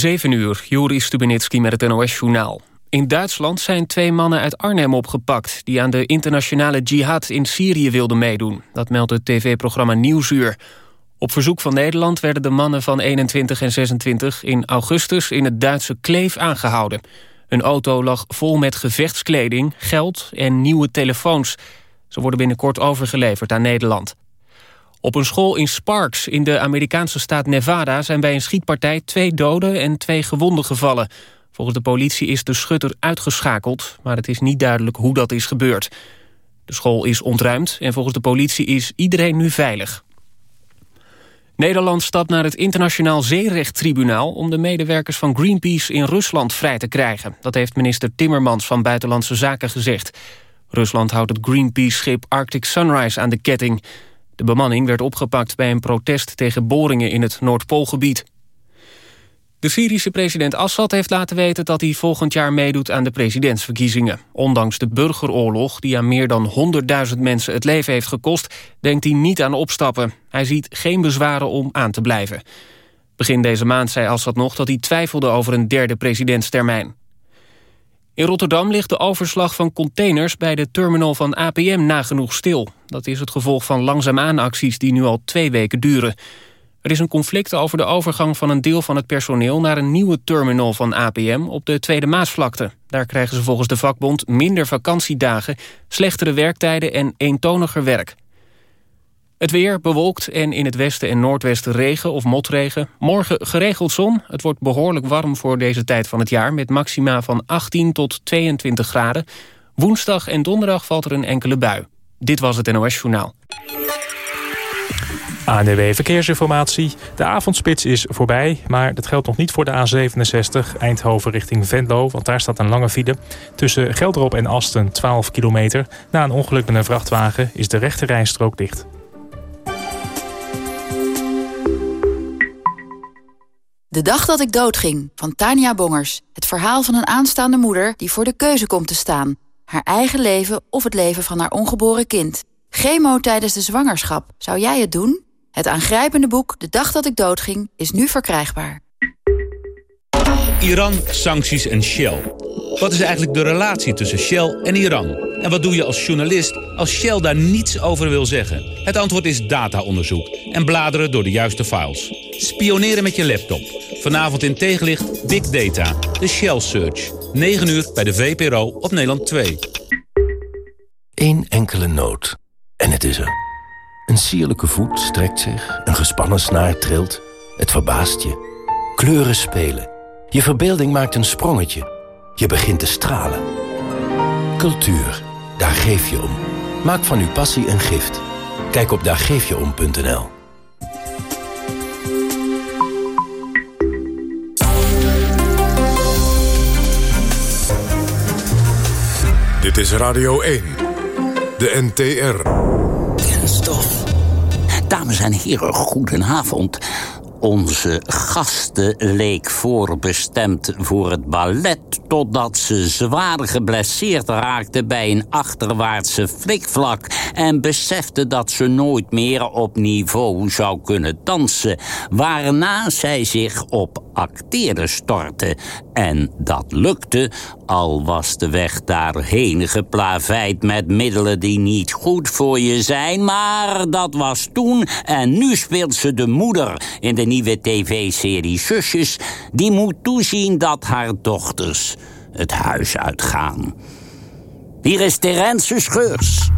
7 uur, Joris Stubenitski met het NOS-journaal. In Duitsland zijn twee mannen uit Arnhem opgepakt... die aan de internationale jihad in Syrië wilden meedoen. Dat meldt het tv-programma Nieuwsuur. Op verzoek van Nederland werden de mannen van 21 en 26... in augustus in het Duitse Kleef aangehouden. Hun auto lag vol met gevechtskleding, geld en nieuwe telefoons. Ze worden binnenkort overgeleverd aan Nederland. Op een school in Sparks in de Amerikaanse staat Nevada... zijn bij een schietpartij twee doden en twee gewonden gevallen. Volgens de politie is de schutter uitgeschakeld... maar het is niet duidelijk hoe dat is gebeurd. De school is ontruimd en volgens de politie is iedereen nu veilig. Nederland stapt naar het Internationaal Zeerechttribunaal... om de medewerkers van Greenpeace in Rusland vrij te krijgen. Dat heeft minister Timmermans van Buitenlandse Zaken gezegd. Rusland houdt het Greenpeace-schip Arctic Sunrise aan de ketting... De bemanning werd opgepakt bij een protest tegen boringen in het Noordpoolgebied. De Syrische president Assad heeft laten weten dat hij volgend jaar meedoet aan de presidentsverkiezingen. Ondanks de burgeroorlog die aan meer dan 100.000 mensen het leven heeft gekost, denkt hij niet aan opstappen. Hij ziet geen bezwaren om aan te blijven. Begin deze maand zei Assad nog dat hij twijfelde over een derde presidentstermijn. In Rotterdam ligt de overslag van containers bij de terminal van APM nagenoeg stil. Dat is het gevolg van langzaamaan acties die nu al twee weken duren. Er is een conflict over de overgang van een deel van het personeel... naar een nieuwe terminal van APM op de Tweede Maasvlakte. Daar krijgen ze volgens de vakbond minder vakantiedagen... slechtere werktijden en eentoniger werk. Het weer bewolkt en in het westen en noordwesten regen of motregen. Morgen geregeld zon. Het wordt behoorlijk warm voor deze tijd van het jaar... met maxima van 18 tot 22 graden. Woensdag en donderdag valt er een enkele bui. Dit was het NOS Journaal. ANW Verkeersinformatie. De avondspits is voorbij, maar dat geldt nog niet voor de A67 Eindhoven richting Venlo, want daar staat een lange file. Tussen Gelderop en Asten 12 kilometer. Na een ongeluk met een vrachtwagen is de rechte rijstrook dicht. De dag dat ik doodging, van Tania Bongers. Het verhaal van een aanstaande moeder die voor de keuze komt te staan. Haar eigen leven of het leven van haar ongeboren kind. Chemo tijdens de zwangerschap. Zou jij het doen? Het aangrijpende boek De dag dat ik doodging is nu verkrijgbaar. Iran, sancties en Shell. Wat is eigenlijk de relatie tussen Shell en Iran? En wat doe je als journalist als Shell daar niets over wil zeggen? Het antwoord is dataonderzoek en bladeren door de juiste files. Spioneren met je laptop. Vanavond in tegenlicht Big Data, de Shell Search. 9 uur bij de VPRO op Nederland 2. Eén enkele noot. En het is er. Een sierlijke voet strekt zich, een gespannen snaar trilt. Het verbaast je. Kleuren spelen. Je verbeelding maakt een sprongetje. Je begint te stralen. Cultuur, daar geef je om. Maak van uw passie een gift. Kijk op daargeefjeom.nl Dit is Radio 1. De NTR. Kenstof. Dames en heren, goedenavond. Onze gasten leek voorbestemd voor het ballet... totdat ze zwaar geblesseerd raakte bij een achterwaartse flikvlak... en besefte dat ze nooit meer op niveau zou kunnen dansen... waarna zij zich op acteren stortte. En dat lukte, al was de weg daarheen geplaveid met middelen die niet goed voor je zijn... maar dat was toen en nu speelt ze de moeder in de nieuwe tv-serie Zusjes... die moet toezien dat haar dochters het huis uitgaan. Hier is Terence Scheurs.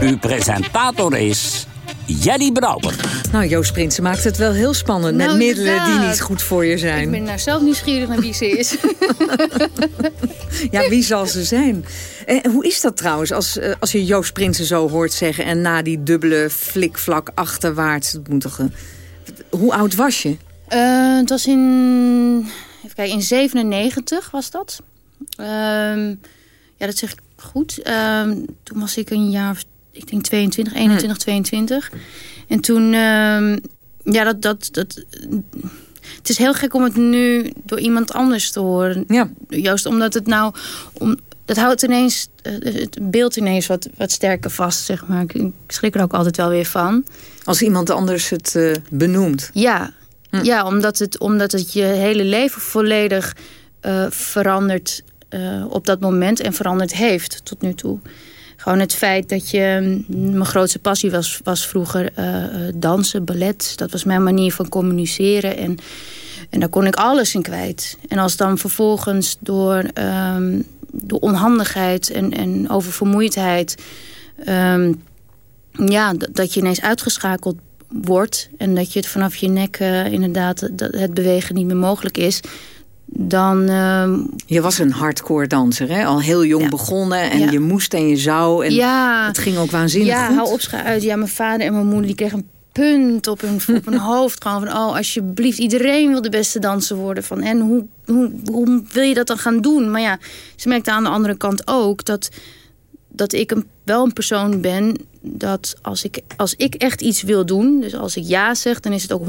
Uw presentator is Jelly Brouwer. Nou, Joost Prinsen maakt het wel heel spannend... met Nou, middelen die niet goed voor je zijn. Ik ben nou zelf nieuwsgierig naar wie ze is. Ja, wie zal ze zijn? Eh, hoe is dat trouwens, als, eh, als je Joost Prinsen zo hoort zeggen... en na die dubbele flikvlak achterwaarts... Dat moet toch, eh, hoe oud was je? Eh, het was in... Even kijken, in 97 was dat. Ehm, ja, dat zeg ik goed. Ehm, toen was ik een jaar, of, ik denk 22, 21, 22. En toen... ehm, ja, dat, dat, dat... Het is heel gek om het nu door iemand anders te horen. Ja. Juist omdat het nou... Om, dat houdt ineens eh, het beeld ineens wat, wat sterker vast, zeg maar. Ik schrik er ook altijd wel weer van. Als iemand anders het uh, benoemt? Ja, hm. ja omdat, het, omdat het je hele leven volledig uh, verandert op dat moment en veranderd heeft tot nu toe. Gewoon het feit dat je... Mm, mijn grootste passie was, was vroeger dansen, ballet. Dat was mijn manier van communiceren. En, en daar kon ik alles in kwijt. En als dan vervolgens door... Um, de onhandigheid en, en oververmoeidheid... Um, ja, dat je ineens uitgeschakeld wordt... en dat je het vanaf je nek uh, inderdaad dat het bewegen niet meer mogelijk is... dan... Uh, je was een hardcore danser, hè? Al heel jong begonnen en je moest en je zou. En ja. het ging ook waanzinnig ja, goed. Ja, hou op, uit. Ja, mijn vader en mijn moeder die kregen een punt op hun, op hun hoofd. Gewoon van, oh, alsjeblieft, iedereen wil de beste danser worden. Van, en hoe, hoe, hoe wil je dat dan gaan doen? Maar ja, ze merkte aan de andere kant ook dat, dat ik een, wel een persoon ben... dat als ik, als ik echt iets wil doen, dus als ik ja zeg... dan is het ook 100%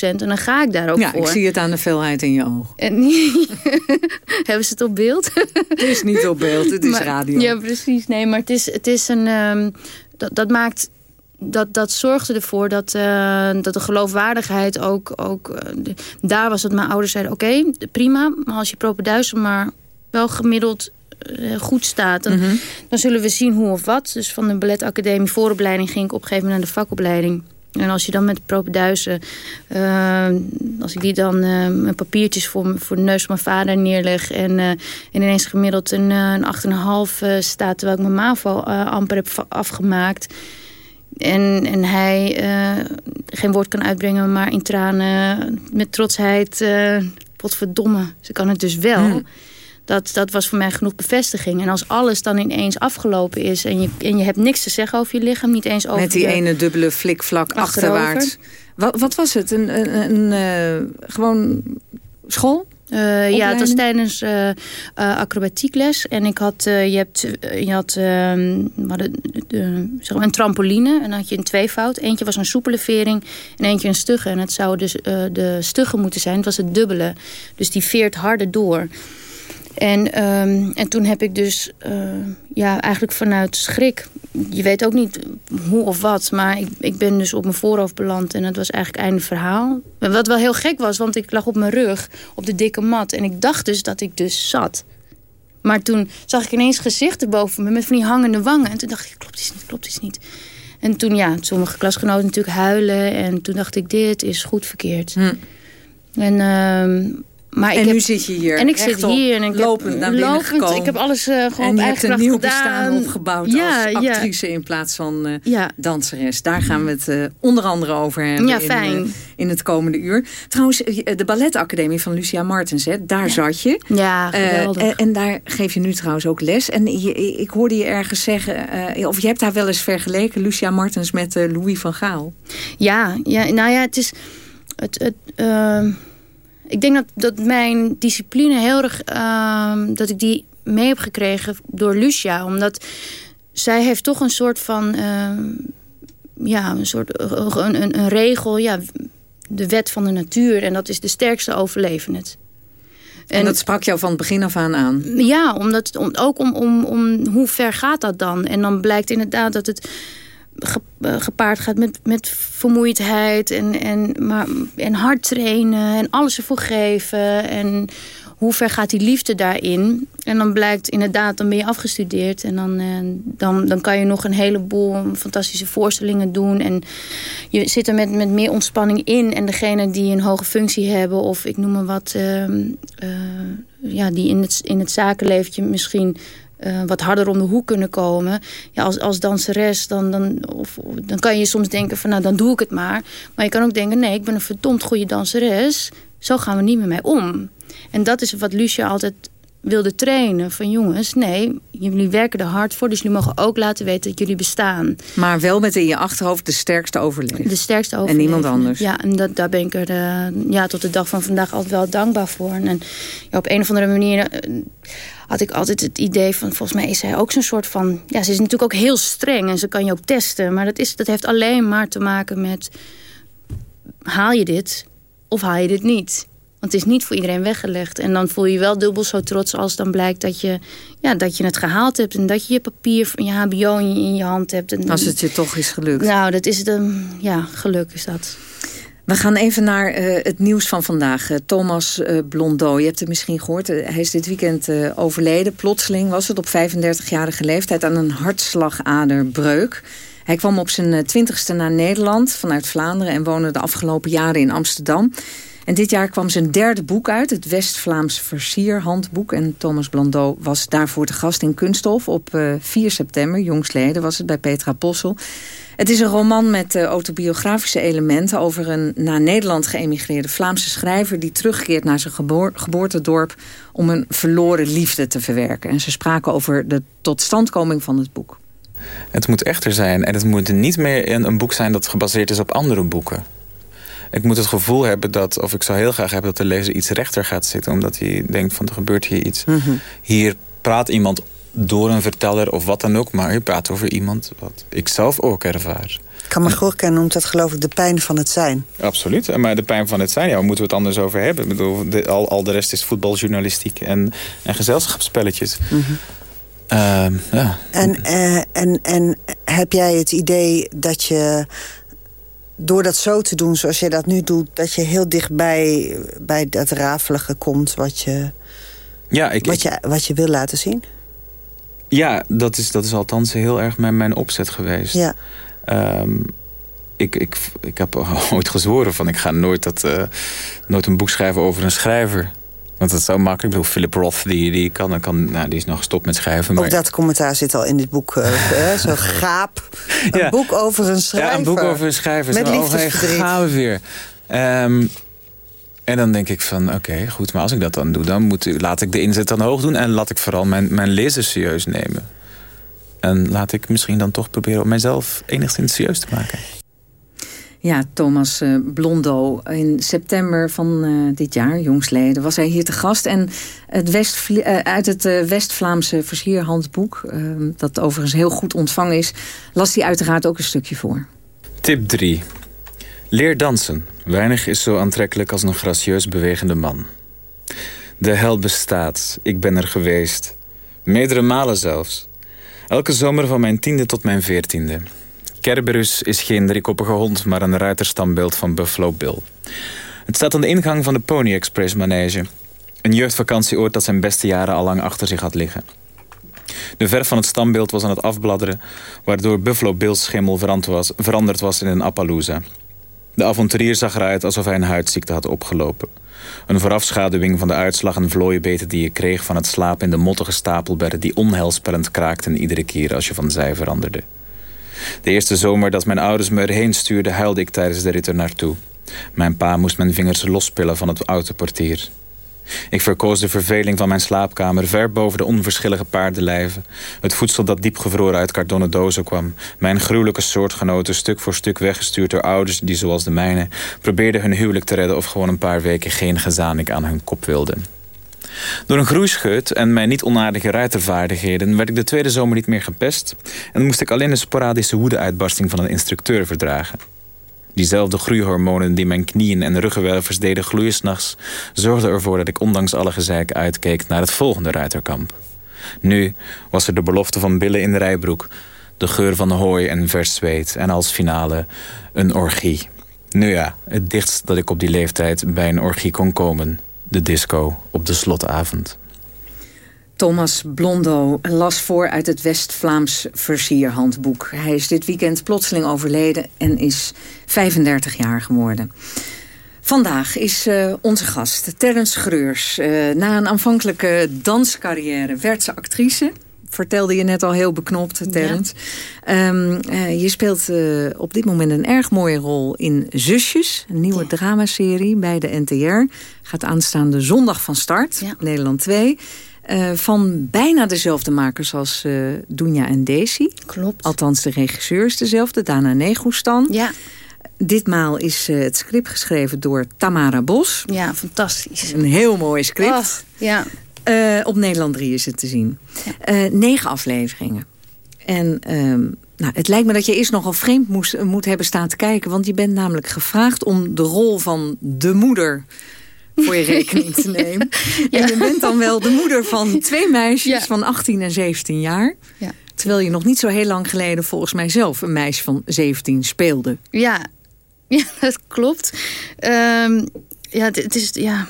en dan ga ik daar ook ja, voor. Ja, ik zie het aan de felheid in je oog. En, hebben ze het op beeld? het is niet op beeld, het is radio. Ja, precies. Nee, maar het is, het is een... Um, dat, dat maakt dat, dat zorgde ervoor dat, uh, dat de geloofwaardigheid ook... ook uh, daar was het mijn ouders zeiden, oké, okay, prima. Maar als je propenduizen maar wel gemiddeld goed staat... Dan, mm -hmm. dan zullen we zien hoe of wat. Dus van de balletacademie vooropleiding ging ik op een gegeven moment naar de vakopleiding. En als je dan met propenduizen... als ik die dan mijn papiertjes voor, voor de neus van mijn vader neerleg... en, en ineens gemiddeld een, een 8,5 staat... terwijl ik mijn MAVO amper heb afgemaakt... En, en hij uh, geen woord kan uitbrengen, maar in tranen, met trotsheid, uh, potverdomme, ze kan het dus wel. Hmm. Dat, dat was voor mij genoeg bevestiging. En als alles dan ineens afgelopen is en je, en je hebt niks te zeggen over je lichaam, niet eens over Met die ene dubbele flikvlak achterwaarts. Wat, wat was het? Een, een, een uh, gewoon school? Uh, ja, het was tijdens uh, uh, acrobatiekles. En ik had, je hebt, je had ehm, zeg maar een trampoline. En dan had je een tweevoud. Eentje was een soepele vering en eentje een stugge. En het zou dus de stugge moeten zijn. Het was het dubbele. Dus die veert harder door. En, um, en toen heb ik dus ja, eigenlijk vanuit schrik... Je weet ook niet hoe of wat, maar ik, ik ben dus op mijn voorhoofd beland. En dat was eigenlijk einde verhaal. Wat wel heel gek was, want ik lag op mijn rug op de dikke mat. En ik dacht dus dat ik dus zat. Maar toen zag ik ineens gezichten boven me met van die hangende wangen. En toen dacht ik, klopt iets niet, klopt iets niet. En toen, ja, sommige klasgenoten natuurlijk huilen. En toen dacht ik, dit is goed verkeerd. Hm. En... Uh, maar en ik nu heb, zit je hier En ik zit hier en ik lopend heb, naar binnen lopend, gekomen. Ik heb alles uh, gewoon en op je eigen hebt een nieuw gedaan. bestaan opgebouwd ja, als ja. actrice in plaats van uh, ja. danseres. Daar gaan we het uh, onder andere over hebben ja, in, fijn. in, het komende uur. Trouwens, de balletacademie van Lucia Martens, hè, daar zat je. Ja, geweldig. En, en, daar geef je nu trouwens ook les. En je, ik hoorde je ergens zeggen, of je hebt haar wel eens vergeleken, Lucia Martens met Louis van Gaal. Ja, ja, nou ja, het is... Het, het, ik denk dat, dat mijn discipline heel erg... Uh, dat ik die mee heb gekregen door Lucia. Omdat zij heeft toch een soort van... Uh, ja, een soort een, een, een, regel. Ja, de wet van de natuur. En dat is de sterkste overleven het. En, en dat sprak jou van het begin af aan aan? Ja, omdat, om, ook om, om, om hoe ver gaat dat dan? En dan blijkt inderdaad dat het gepaard gaat met, met vermoeidheid en, en, maar, en hard trainen en alles ervoor geven. En hoe ver gaat die liefde daarin? En dan blijkt inderdaad, dan ben je afgestudeerd en dan, dan, dan kan je nog een heleboel fantastische voorstellingen doen. En je zit er met, met meer ontspanning in. En degene die een hoge functie hebben of ik noem maar wat, uh, uh, ja, die in het, in het zakenleventje misschien uh, wat harder om de hoek kunnen komen. Ja, als, als danseres, dan, dan, of, dan kan je soms denken van nou, dan doe ik het maar. Maar je kan ook denken, nee, ik ben een verdomd goede danseres. Zo gaan we niet met mij om. En dat is wat Lucia altijd wilde trainen. Van jongens, nee, jullie werken er hard voor. Dus jullie mogen ook laten weten dat jullie bestaan. Maar wel met in je achterhoofd de sterkste overleven. De sterkste overleven. En niemand anders. Ja, en dat, daar ben ik er uh, ja, tot de dag van vandaag altijd wel dankbaar voor. En ja, op een of andere manier... Uh, had ik altijd het idee van, volgens mij is zij ook zo'n soort van... Ja, ze is natuurlijk ook heel streng en ze kan je ook testen. Maar dat, is, dat heeft alleen maar te maken met... haal je dit of haal je dit niet? Want het is niet voor iedereen weggelegd. En dan voel je je wel dubbel zo trots als dan blijkt dat je, ja, dat je het gehaald hebt. En dat je je papier van je hbo in je, in je hand hebt. En, als het je toch is gelukt. Nou, dat is het, um, ja, geluk is dat. We gaan even naar uh, het nieuws van vandaag. Uh, Thomas uh, Blondeau, je hebt het misschien gehoord. hij is dit weekend overleden. Plotseling was het op 35-jarige leeftijd aan een hartslagaderbreuk. Hij kwam op zijn twintigste naar Nederland vanuit Vlaanderen... en woonde de afgelopen jaren in Amsterdam. En dit jaar kwam zijn derde boek uit, het West-Vlaams Versierhandboek. En Thomas Blondeau was daarvoor te gast in Kunststof op 4 september, jongstleden was het bij Petra Possel. Het is een roman met uh, autobiografische elementen... over een naar Nederland geëmigreerde Vlaamse schrijver... die terugkeert naar zijn geboortedorp om een verloren liefde te verwerken. En ze spraken over de totstandkoming van het boek. Het moet echter zijn en het moet niet meer een boek zijn... dat gebaseerd is op andere boeken. Ik moet het gevoel hebben dat, of ik zou heel graag hebben... dat de lezer iets rechter gaat zitten. Omdat hij denkt van er gebeurt hier iets. Mhm. Hier praat iemand door een verteller of wat dan ook. Maar je praat over iemand wat ik zelf ook ervaar. Kamagorka noemt dat geloof ik de pijn van het zijn. Absoluut, maar de pijn van het zijn, ja, waar moeten we het anders over hebben? Ik bedoel, de, al, al de rest is voetbaljournalistiek en, en gezelschapsspelletjes. Mm ja. en, uh, en, en heb jij het idee dat je door dat zo te doen zoals je dat nu doet... dat je heel dichtbij bij dat rafelige komt wat je, ja, ik, wat je, wat je wil laten zien? Ja, dat is, dat is althans heel erg mijn, mijn opzet geweest. Ja. Um, ik, ik, ik heb ooit gezworen van ik ga nooit, dat, uh, nooit een boek schrijven over een schrijver. Want dat is zo makkelijk. Ik bedoel, Philip Roth, die, die, kan, kan, nou, die is nog gestopt met schrijven. Maar... Ook dat commentaar zit al in dit boek. Uh, zo gaap. Een boek over een schrijver. Ja, een boek over een schrijver. Met liefdesverdriet. Oh, gaan we weer. Um, en dan denk ik van, oké, goed, maar als ik dat dan doe... dan moet, laat ik de inzet dan hoog doen... en laat ik vooral mijn, mijn lezers serieus nemen. En laat ik misschien dan toch proberen... om mijzelf enigszins serieus te maken. Ja, Thomas uh, Blondo. In september van uh, dit jaar, jongsleden, was hij hier te gast. En het West, uh, uit het West-Vlaamse versierhandboek... dat overigens heel goed ontvangen is... las hij uiteraard ook een stukje voor. Tip 3. Leer dansen. Weinig is zo aantrekkelijk als een gracieus bewegende man. De hel bestaat. Ik ben er geweest. Meerdere malen zelfs. Elke zomer van mijn tiende tot mijn veertiende. Kerberus is geen driekoppige hond, maar een ruiterstambeeld van Buffalo Bill. Het staat aan de ingang van de Pony Express manege. Een jeugdvakantieoord dat zijn beste jaren al lang achter zich had liggen. De verf van het stambeeld was aan het afbladderen... waardoor Buffalo Bill's schimmel veranderd was in een Appaloosa. De avonturier zag eruit alsof hij een huidziekte had opgelopen. Een voorafschaduwing van de uitslag en vlooienbeten die je kreeg... van het slapen in de mottige stapelbedden... die onheilspellend kraakten iedere keer als je van zij veranderde. De eerste zomer dat mijn ouders me erheen stuurden... huilde ik tijdens de rit er naartoe. Mijn pa moest mijn vingers lospillen van het autoportier. Ik verkoos de verveling van mijn slaapkamer ver boven de onverschillige paardenlijven. Het voedsel dat diepgevroren uit kartonnen dozen kwam. Mijn gruwelijke soortgenoten stuk voor stuk weggestuurd door ouders die zoals de mijne... probeerden hun huwelijk te redden of gewoon een paar weken geen gezamenlijk aan hun kop wilden. Door een groeischeut en mijn niet onaardige ruitervaardigheden... werd ik de tweede zomer niet meer gepest... en moest ik alleen de sporadische woedeuitbarsting van een instructeur verdragen. Diezelfde groeihormonen die mijn knieën en ruggenwervers deden gloeien s'nachts... zorgden ervoor dat ik ondanks alle gezeik uitkeek naar het volgende ruiterkamp. Nu was er de belofte van billen in de rijbroek... de geur van hooi en vers zweet en als finale een orgie. Nu ja, het dichtst dat ik op die leeftijd bij een orgie kon komen. De disco op de slotavond. Thomas Blondo las voor uit het West-Vlaams versierhandboek. Hij is dit weekend plotseling overleden en is 35 jaar geworden. Vandaag is uh, onze gast Terrence Greurs. Uh, na een aanvankelijke danscarrière werd ze actrice vertelde je net al heel beknopt, Terrence. Ja. Um, uh, je speelt uh, op dit moment een erg mooie rol in Zusjes. Een nieuwe ja. dramaserie bij de NTR. Gaat aanstaande zondag van start. Ja. Nederland 2. Uh, van bijna dezelfde makers als Dunja en Daisy. Klopt. Althans, de regisseur is dezelfde, Dana Negustan. Ja. Ditmaal is het script geschreven door Tamara Bos. Ja, fantastisch. Een heel mooi script. Oh, ja. Op Nederland 3 is het te zien. Ja. negen afleveringen. En ehm, nou, het lijkt me dat je eerst nogal vreemd moest, moet hebben staan te kijken. Want je bent namelijk gevraagd om de rol van de moeder voor je rekening te nemen. En je bent dan wel de moeder van twee meisjes van 18 en 17 jaar. Ja. Terwijl je nog niet zo heel lang geleden volgens mij zelf een meisje van 17 speelde. Ja, ja dat klopt. Ehm, ja, het, is, ja,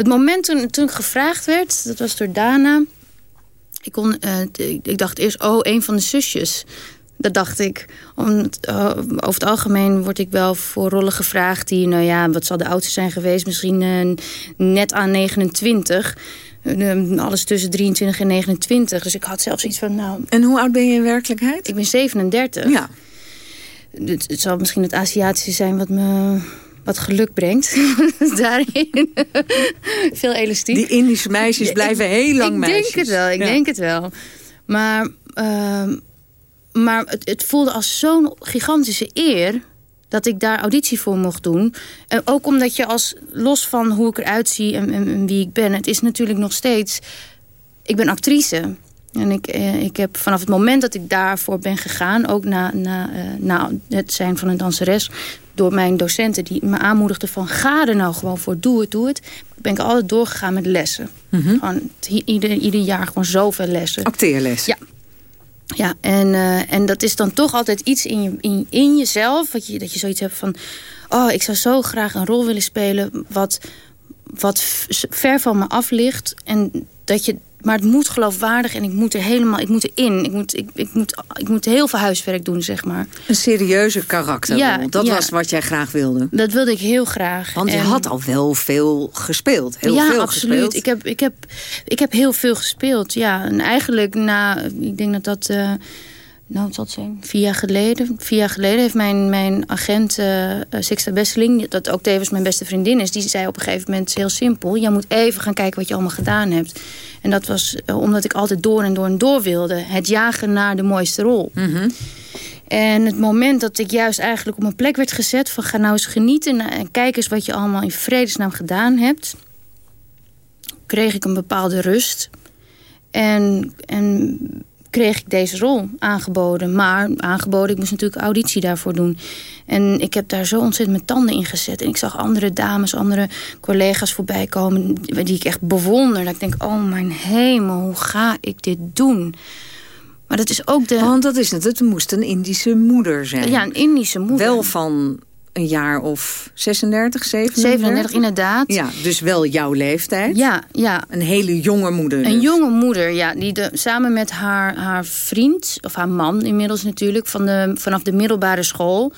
het moment toen, toen ik gevraagd werd, dat was door Dana. Ik, kon, uh, ik dacht eerst, oh, een van de zusjes. Dat dacht ik. Om, uh, over het algemeen word ik wel voor rollen gevraagd... die, nou ja, wat zal de oudste zijn geweest? Misschien uh, net aan 29. alles tussen 23 en 29. Dus ik had zelfs iets van, nou... En hoe oud ben je in werkelijkheid? Ik ben 37. Ja. Het, het zal misschien het Aziatische zijn wat me wat geluk brengt. Daarin. Veel elastiek. Die Indische meisjes blijven heel lang ik meisjes. Ik denk het wel, ik denk het wel. Maar, uh, maar het, het voelde als zo'n gigantische eer dat ik daar auditie voor mocht doen. En ook omdat je als, los van hoe ik eruit zie en, en, en wie ik ben... het is natuurlijk nog steeds... Ik ben actrice. En ik, eh, ik heb vanaf het moment dat ik daarvoor ben gegaan... ook na, na, uh, na het zijn van een danseres... door mijn docenten die me aanmoedigden van... ga er nou gewoon voor, doe het, doe het. Ben ik altijd doorgegaan met lessen. Mhm. Gewoon ieder, ieder jaar gewoon zoveel lessen. Acteerlessen? Ja. Ja, en, uh, en dat is dan toch altijd iets in, je, in, in jezelf... Wat je, dat je zoiets hebt van... oh, ik zou zo graag een rol willen spelen... wat, wat ver van me af ligt. En dat je maar het moet geloofwaardig en ik moet er helemaal, ik moet erin. Ik moet, ik, ik moet, ik moet heel veel huiswerk doen, zeg maar. Een serieuze karakter. Ja, dat ja. was wat jij graag wilde. Dat wilde ik heel graag. Want je en... had al wel veel gespeeld. Heel ja, veel absoluut. Gespeeld. Ik heb, ik, heb, ik heb heel veel gespeeld. Ja, en eigenlijk na, ik denk dat dat. Uh, nou, wat zal het zijn? Vier jaar geleden. Vier jaar geleden heeft mijn, mijn agent uh, Sixta Besseling... dat ook tevens mijn beste vriendin is... die zei op een gegeven moment heel simpel... jij moet even gaan kijken wat je allemaal gedaan hebt. En dat was uh, omdat ik altijd door en door en door wilde. Het jagen naar de mooiste rol. Mm -hmm. En het moment dat ik juist eigenlijk op mijn plek werd gezet... van ga nou eens genieten en kijk eens wat je allemaal in vredesnaam gedaan hebt... kreeg ik een bepaalde rust. En... en kreeg ik deze rol aangeboden. Maar aangeboden, ik moest natuurlijk auditie daarvoor doen. En ik heb daar zo ontzettend mijn tanden in gezet. En ik zag andere dames, andere collega's voorbij komen... die ik echt bewonder. Dat ik denk, oh mijn hemel, hoe ga ik dit doen? Maar dat is ook de... Want dat is het, het moest een Indische moeder zijn. Ja, een Indische moeder. Wel van een jaar of 36, 37? 37, inderdaad. Ja, dus wel jouw leeftijd. Ja, ja. Een hele jonge moeder. Een dus. jonge moeder, ja. Die de, samen met haar, haar vriend, of haar man inmiddels natuurlijk... Van de, vanaf de middelbare school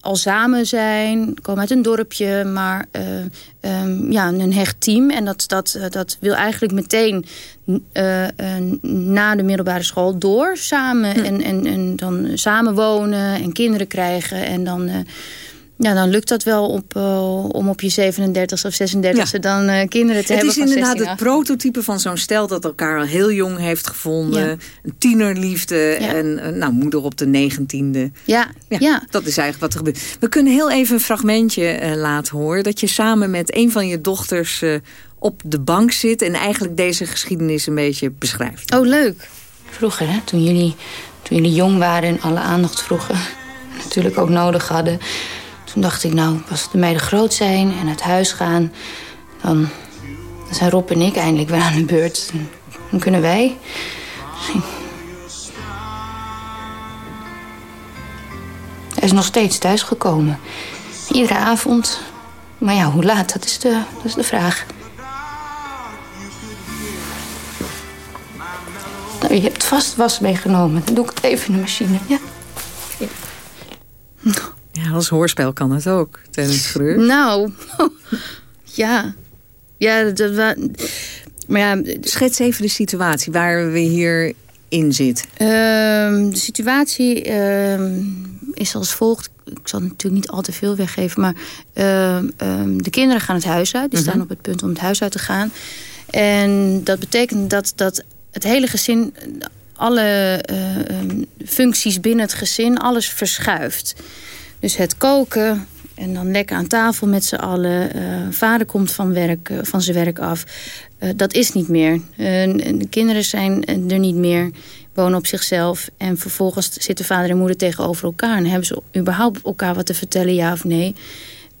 al samen zijn, komen uit een dorpje, maar uh, um, ja, een hecht team. En dat, dat, dat wil eigenlijk meteen uh, na de middelbare school door samen. Hm. En, en, en dan samen wonen en kinderen krijgen. En dan, ja, dan lukt dat wel op, om op je 37 of 36 ja. dan kinderen te het hebben. Het is inderdaad het prototype van zo'n stel dat elkaar al heel jong heeft gevonden. Ja. Een tienerliefde ja. en nou, moeder op de negentiende. Ja, ja, ja. Dat is eigenlijk wat er gebeurt. We kunnen heel even een fragmentje uh, laten horen. Dat je samen met een van je dochters uh, op de bank zit... en eigenlijk deze geschiedenis een beetje beschrijft. Oh, leuk. Vroeger, hè, toen, jullie, toen jullie jong waren en alle aandacht vroegen... natuurlijk ook nodig hadden... dacht ik, nou, als de meiden groot zijn en uit huis gaan... dan, zijn Rob en ik eindelijk weer aan de beurt. Dan kunnen wij... Hij is nog steeds thuisgekomen. Iedere avond. Maar ja, hoe laat, dat is de, dat is de vraag. Nou, je hebt vast was meegenomen. Dan doe ik het even in de machine, ja? Ja, ja als hoorspel kan het ook, Tennis. Nou, ja. Ja, dat, maar ja... Schets even de situatie waar we hier in zit. Uh, de situatie uh, is als volgt. Ik zal natuurlijk niet al te veel weggeven. Maar uh, de kinderen gaan het huis uit. Die Mhm. staan op het punt om het huis uit te gaan. En dat betekent dat, dat het hele gezin... alle ehm, functies binnen het gezin, alles verschuift. Dus het koken... En dan lekker aan tafel met z'n allen. Uh, vader komt van, werk, uh, van zijn werk af. Uh, dat is niet meer. De kinderen zijn er niet meer. Wonen op zichzelf. En vervolgens zitten vader en moeder tegenover elkaar. En hebben ze überhaupt elkaar wat te vertellen, ja of nee.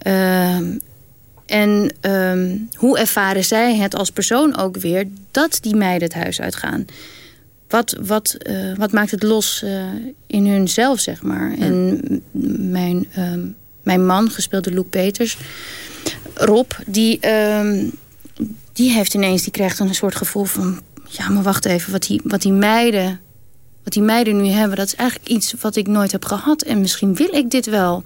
Uh, En ehm, hoe ervaren zij het als persoon ook weer dat die meiden het huis uitgaan? Wat, wat, uh, wat maakt het los uh, in hunzelf, zeg maar? En mijn, ehm, mijn man, gespeeld door Luke Peters, Rob, die, um, die heeft ineens, die krijgt een soort gevoel van... ja, maar wacht even, wat die, wat die meiden wat die meiden nu hebben, dat is eigenlijk iets wat ik nooit heb gehad. En misschien wil ik dit wel.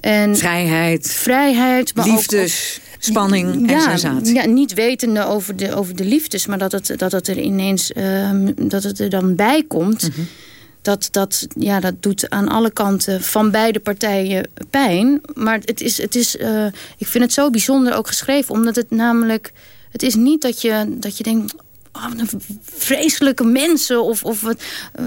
En vrijheid. Vrijheid. Maar liefdes, ook, spanning ja, en sensatie. Ja, niet wetende over de, over de liefdes. Maar dat het, dat het er ineens uh, dat het er dan bij komt. Mm -hmm. dat, dat, ja, dat doet aan alle kanten van beide partijen pijn. Maar het is, het is, uh, ik vind het zo bijzonder ook geschreven. Omdat het namelijk... Het is niet dat je, dat je denkt... Oh, vreselijke mensen. Of, of wat... Uh,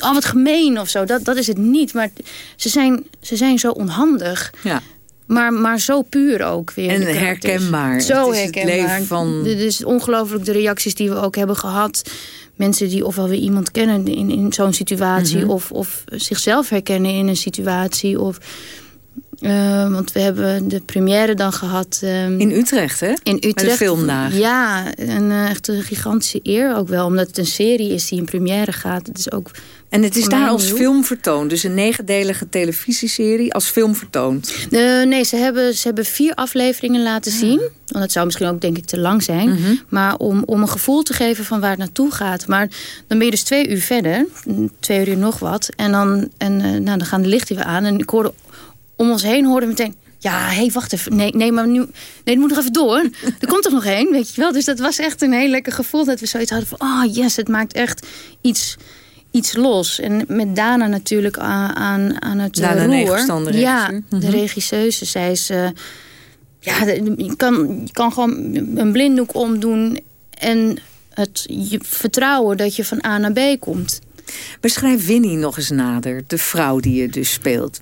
oh, wat gemeen of zo. Dat, dat is het niet. Maar ze zijn, ze zijn zo onhandig. Ja. Maar, maar zo puur ook weer. En herkenbaar. Zo het is herkenbaar. Het leven van... Is ongelooflijk de reacties die we ook hebben gehad. Mensen die ofwel weer iemand kennen in, in zo'n situatie... Mhm. of, of zichzelf herkennen in een situatie. Of, uh, want we hebben de première dan gehad... Um, in Utrecht, hè? In Utrecht. Bij de. Ja, een uh, echt een gigantische eer ook wel. Omdat het een serie is die in première gaat. Het is ook en het is daar als film vertoond. Dus een negendelige televisieserie als film vertoond. Uh, nee, ze hebben, ze hebben vier afleveringen laten ja. zien. Want dat zou misschien ook denk ik te lang zijn. Mhm. Mm -hmm. Maar om, om een gevoel te geven van waar het naartoe gaat. Maar dan ben je dus twee uur verder. Twee uur nog wat. En dan, en, uh, nou, dan gaan de lichten weer aan. En ik hoorde om ons heen hoorde meteen... Ja, hé, hey, wacht even. Nee, nee, maar nu... Nee, het moet nog even door. Er komt er nog één, weet je wel. Dus dat was echt een heel lekker gevoel. Dat we zoiets hadden van... Oh, yes, het maakt echt iets iets los. En met Dana natuurlijk aan, aan, aan het Dana roer. De ja, mm -hmm. de regisseuse. Zij is... Uh, ja, je kan, je kan gewoon een blinddoek omdoen... en het je vertrouwen dat je van A naar B komt. Beschrijf Winnie nog eens nader. De vrouw die je dus speelt.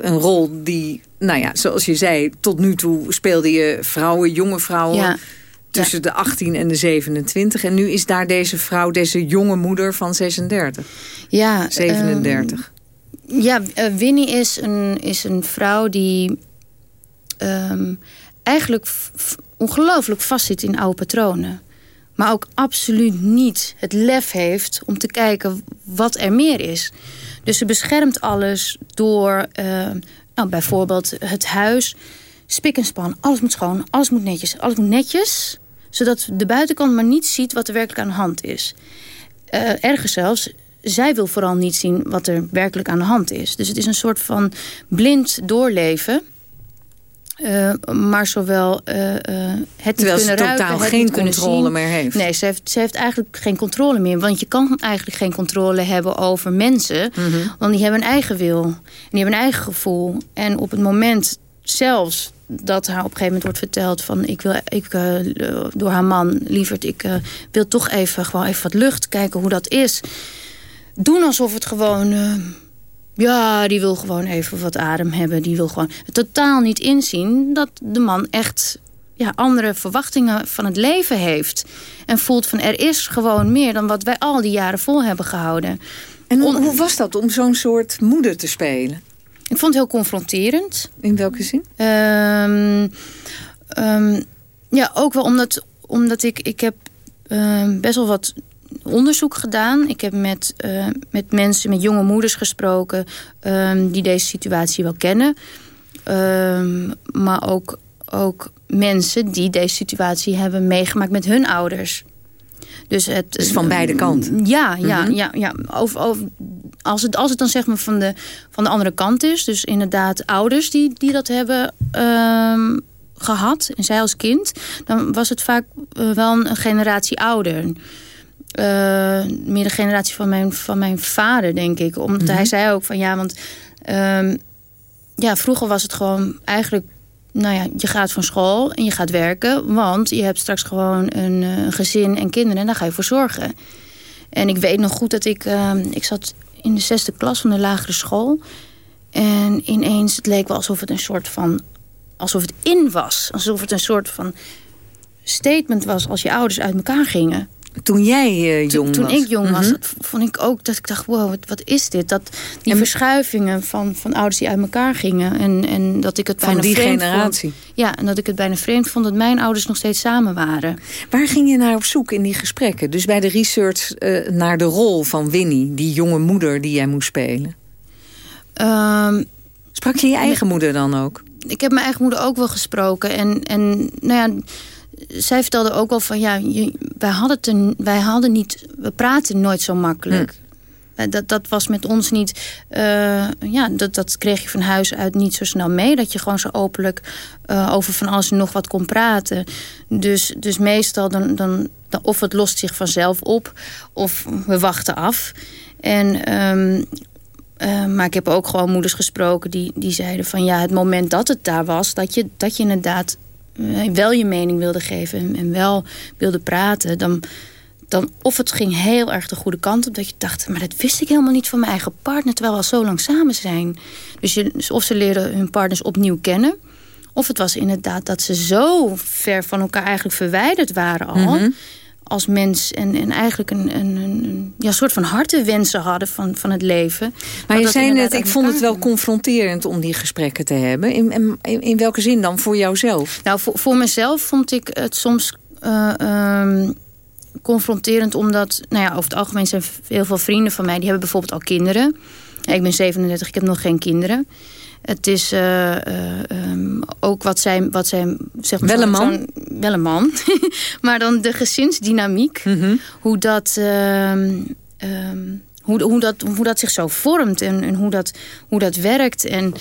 Een rol die, nou ja, zoals je zei... tot nu toe speelde je vrouwen, jonge vrouwen... Ja tussen de 18 en de 27. En nu is daar deze vrouw, deze jonge moeder van 36. Ja. 37. Um, ja, uh, Winnie is een, is een vrouw die um, eigenlijk ongelooflijk vastzit in oude patronen. Maar ook absoluut niet het lef heeft om te kijken wat er meer is. Dus ze beschermt alles door uh, nou, bijvoorbeeld het huis... Spik en span, alles moet schoon, alles moet netjes. Alles moet netjes, zodat de buitenkant maar niet ziet wat er werkelijk aan de hand is. Uh, erger zelfs, zij wil vooral niet zien wat er werkelijk aan de hand is. Dus het is een soort van blind doorleven. Uh, maar zowel uh, uh, het Terwijl kunnen ze ruiken, totaal geen controle zien. meer heeft. Nee, ze heeft, ze heeft eigenlijk geen controle meer. Want je kan eigenlijk geen controle hebben over mensen. Mm -hmm. Want die hebben een eigen wil. En die hebben een eigen gevoel. En op het moment zelfs dat haar op een gegeven moment wordt verteld van ik wil ik door haar man lieverd ik wil toch even gewoon even wat lucht kijken hoe dat is doen alsof het gewoon ja die wil gewoon even wat adem hebben die wil gewoon totaal niet inzien dat de man echt ja, andere verwachtingen van het leven heeft en voelt van er is gewoon meer dan wat wij al die jaren vol hebben gehouden en hoe, hoe was dat om zo'n soort moeder te spelen ik vond het heel confronterend. In welke zin? Um, um, ja, ook wel omdat, omdat ik, ik heb um, best wel wat onderzoek gedaan. Ik heb met, uh, met mensen, met jonge moeders gesproken... die deze situatie wel kennen. maar ook, ook mensen die deze situatie hebben meegemaakt met hun ouders. Dus, het, dus van beide kanten? Ja, ja, mm -hmm. ja, ja. Over, over, als, het, als het dan zeg maar van de, van de andere kant is... dus inderdaad ouders die, die dat hebben um, gehad... en zij als kind... dan was het vaak uh, wel een generatie ouder... Uh, meer de generatie van mijn, van mijn vader, denk ik. Omdat mm -hmm. hij zei ook van ja, want... Um, ja, vroeger was het gewoon eigenlijk nou ja, je gaat van school en je gaat werken. Want je hebt straks gewoon een, een gezin en kinderen en daar ga je voor zorgen. En ik weet nog goed dat ik... Uh, ik zat in de zesde klas van de lagere school. En ineens, het leek wel alsof het een soort van... Alsof het in was. Alsof het een soort van statement was als je ouders uit elkaar gingen. Toen jij uh, jong toen, was? Toen ik jong was, Mhm. vond ik ook dat ik dacht, wow, wat, wat is dit? Dat die verschuivingen van, van ouders die uit elkaar gingen. En, en dat ik het Van bijna die vreemd generatie. Vond. Ja, en dat ik het bijna vreemd vond dat mijn ouders nog steeds samen waren. Waar ging je naar op zoek in die gesprekken? Dus bij de research eh, naar de rol van Winnie, die jonge moeder die jij moest spelen. Ehm, Sprak je je eigen moeder dan ook? ik heb mijn eigen moeder ook wel gesproken. En, en nou ja, zij vertelde ook al van ja, wij hadden het er, wij hadden niet, we praten nooit zo makkelijk. Eh, Dat, dat was met ons niet, eh, ja, dat, dat kreeg je van huis uit niet zo snel mee. Dat je gewoon zo openlijk eh, over van alles en nog wat kon praten. Dus, dus meestal dan, dan, dan, of het lost zich vanzelf op, of we wachten af. En ehm, uh, maar ik heb ook gewoon moeders gesproken die, die zeiden van ja, het moment dat het daar was, dat je, dat je inderdaad wel je mening wilde geven en, wel wilde praten, dan, dan of het ging heel erg de goede kant op, dat je dacht, maar dat wist ik helemaal niet van mijn eigen partner, terwijl we al zo lang samen zijn. Dus, dus of ze leerden hun partners opnieuw kennen, of het was inderdaad dat ze zo ver van elkaar eigenlijk verwijderd waren al. -hmm als mens en, en eigenlijk een, een, een ja, soort van hartewensen hadden van, van het leven. Maar je zei net, ik vond het wel confronterend om die gesprekken te hebben. In, in, in welke zin dan voor jouzelf? Nou, voor, voor mezelf vond ik het soms uh, um, confronterend... omdat, nou ja, over het algemeen zijn heel veel vrienden van mij... die hebben bijvoorbeeld al kinderen. Ik ben 37, ik heb nog geen kinderen. Het is uh, uh, um, ook wat zij, wat zij zeg maar, wel een man, wel een man, maar dan de gezinsdynamiek, mm -hmm. hoe dat, uh, um, hoe, hoe dat, hoe dat zich zo vormt en, en hoe dat, hoe dat werkt. En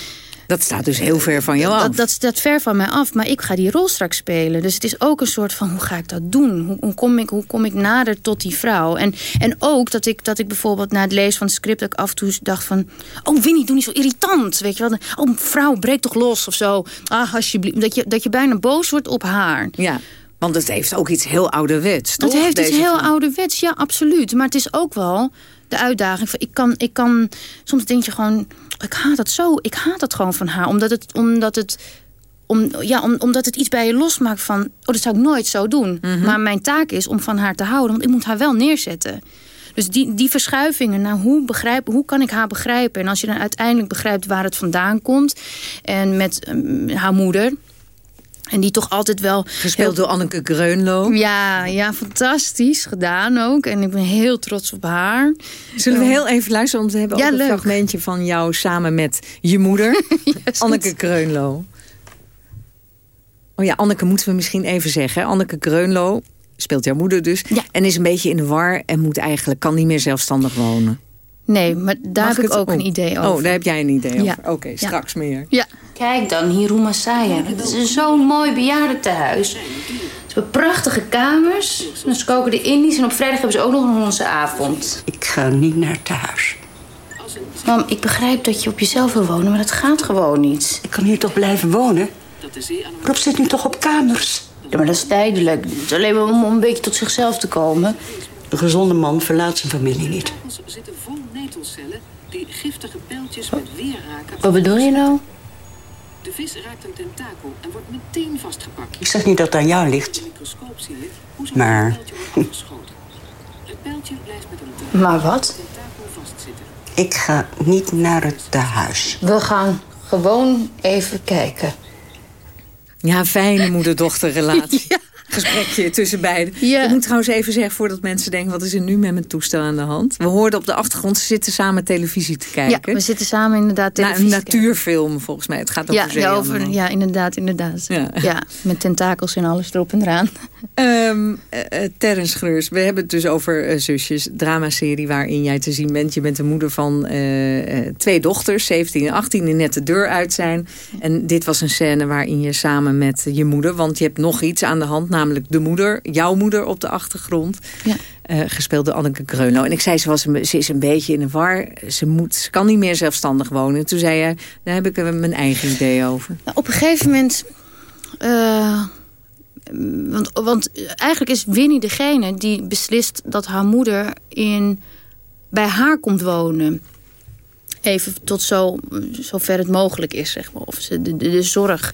dat staat dus heel ver van jou af. Dat, dat staat ver van mij af, maar ik ga die rol straks spelen. Dus het is ook een soort van, hoe ga ik dat doen? Hoe, hoe, kom, ik, hoe kom ik nader tot die vrouw? En, en ook dat ik, dat ik bijvoorbeeld na het lezen van het script... dat ik af en toe dacht van... oh Winnie, doe niet zo irritant, weet je wel. Oh vrouw, breek toch los of zo. Ah, alsjeblieft. Dat je, dat je bijna boos wordt op haar. Ja. Want het heeft ook iets heel ouderwets, toch? Het heeft iets heel ouderwets, ja, absoluut. Maar het is ook wel de uitdaging. Van, ik, kan, ik kan, soms denk je gewoon, ik haat het zo. Ik haat het gewoon van haar. Omdat het, omdat het, om, ja, om, omdat het iets bij je losmaakt van... oh, dat zou ik nooit zo doen. Mm -hmm. Maar mijn taak is om van haar te houden. Want ik moet haar wel neerzetten. Dus die, die verschuivingen naar hoe, begrijp, hoe kan ik haar begrijpen? En als je dan uiteindelijk begrijpt waar het vandaan komt... en met um, haar moeder... En die toch altijd wel... Gespeeld door Anneke Greunlo. Ja, ja, fantastisch gedaan ook. En ik ben heel trots op haar. Zullen we heel even luisteren? Want we hebben ja, ook een leuk. fragmentje van jou samen met je moeder. yes, Anneke Greunlo. Oh ja, Anneke moeten we misschien even zeggen. Anneke Greunlo speelt jouw moeder dus. Ja. En is een beetje in de war en moet eigenlijk, kan niet meer zelfstandig wonen. Nee, maar daar Mag heb ik, ook oh. een idee over. Oh, daar heb jij een idee ja. over. Oké, okay, straks ja. meer. Ja. Kijk dan, Hiruma Saya. Het is zo'n mooi bejaardentehuis. Ze hebben prachtige kamers. Ze koken de Indisch. En op vrijdag hebben ze ook nog onze avond. Ik ga niet naar thuis. Mam, ik begrijp dat je op jezelf wil wonen, maar dat gaat gewoon niet. Ik kan hier toch blijven wonen? Rob zit nu toch op kamers? Ja, maar dat is tijdelijk. Het is alleen maar om een beetje tot zichzelf te komen. Een gezonde man verlaat zijn familie niet. zitten vol netelcellen die giftige pijltjes met weer raken. Wat bedoel je nou? De vis raakt een tentakel en wordt meteen vastgepakt. Ik zeg niet dat het aan jou ligt. maar... Het pijltje blijft met een Maar wat? Ik ga niet naar het tehuis. We gaan gewoon even kijken. Ja, fijne moeder-dochterrelatie. ja. Gesprekje tussen beiden. Ja. Ik moet trouwens even zeggen, voordat mensen denken... wat is er nu met mijn toestel aan de hand? We hoorden op de achtergrond, ze zitten samen televisie te kijken. Ja, we zitten samen inderdaad televisie Na, Een natuurfilm, volgens mij. Het gaat over ja, ja, over, ja, inderdaad, inderdaad. Ja. ja. met tentakels en alles erop en eraan. Um, uh, Terrence Greurs, we hebben het dus over uh, Zusjes. Dramaserie waarin jij te zien bent. Je bent de moeder van uh, twee dochters, 17 en 18, die net de deur uit zijn. En dit was een scène waarin je samen met je moeder... want je hebt nog iets aan de hand, namelijk de moeder, jouw moeder op de achtergrond. Ja. Uh, gespeeld door Anneke Greunlo. En ik zei, ze, was ze is een beetje in de war. Ze, moet, ze kan niet meer zelfstandig wonen. En toen zei je, daar heb ik mijn eigen idee over. Nou, op een gegeven moment... Uh, want, want eigenlijk is Winnie degene die beslist dat haar moeder in, bij haar komt wonen. Even tot zo, zover het mogelijk is, zeg maar. Of ze de, de, de zorg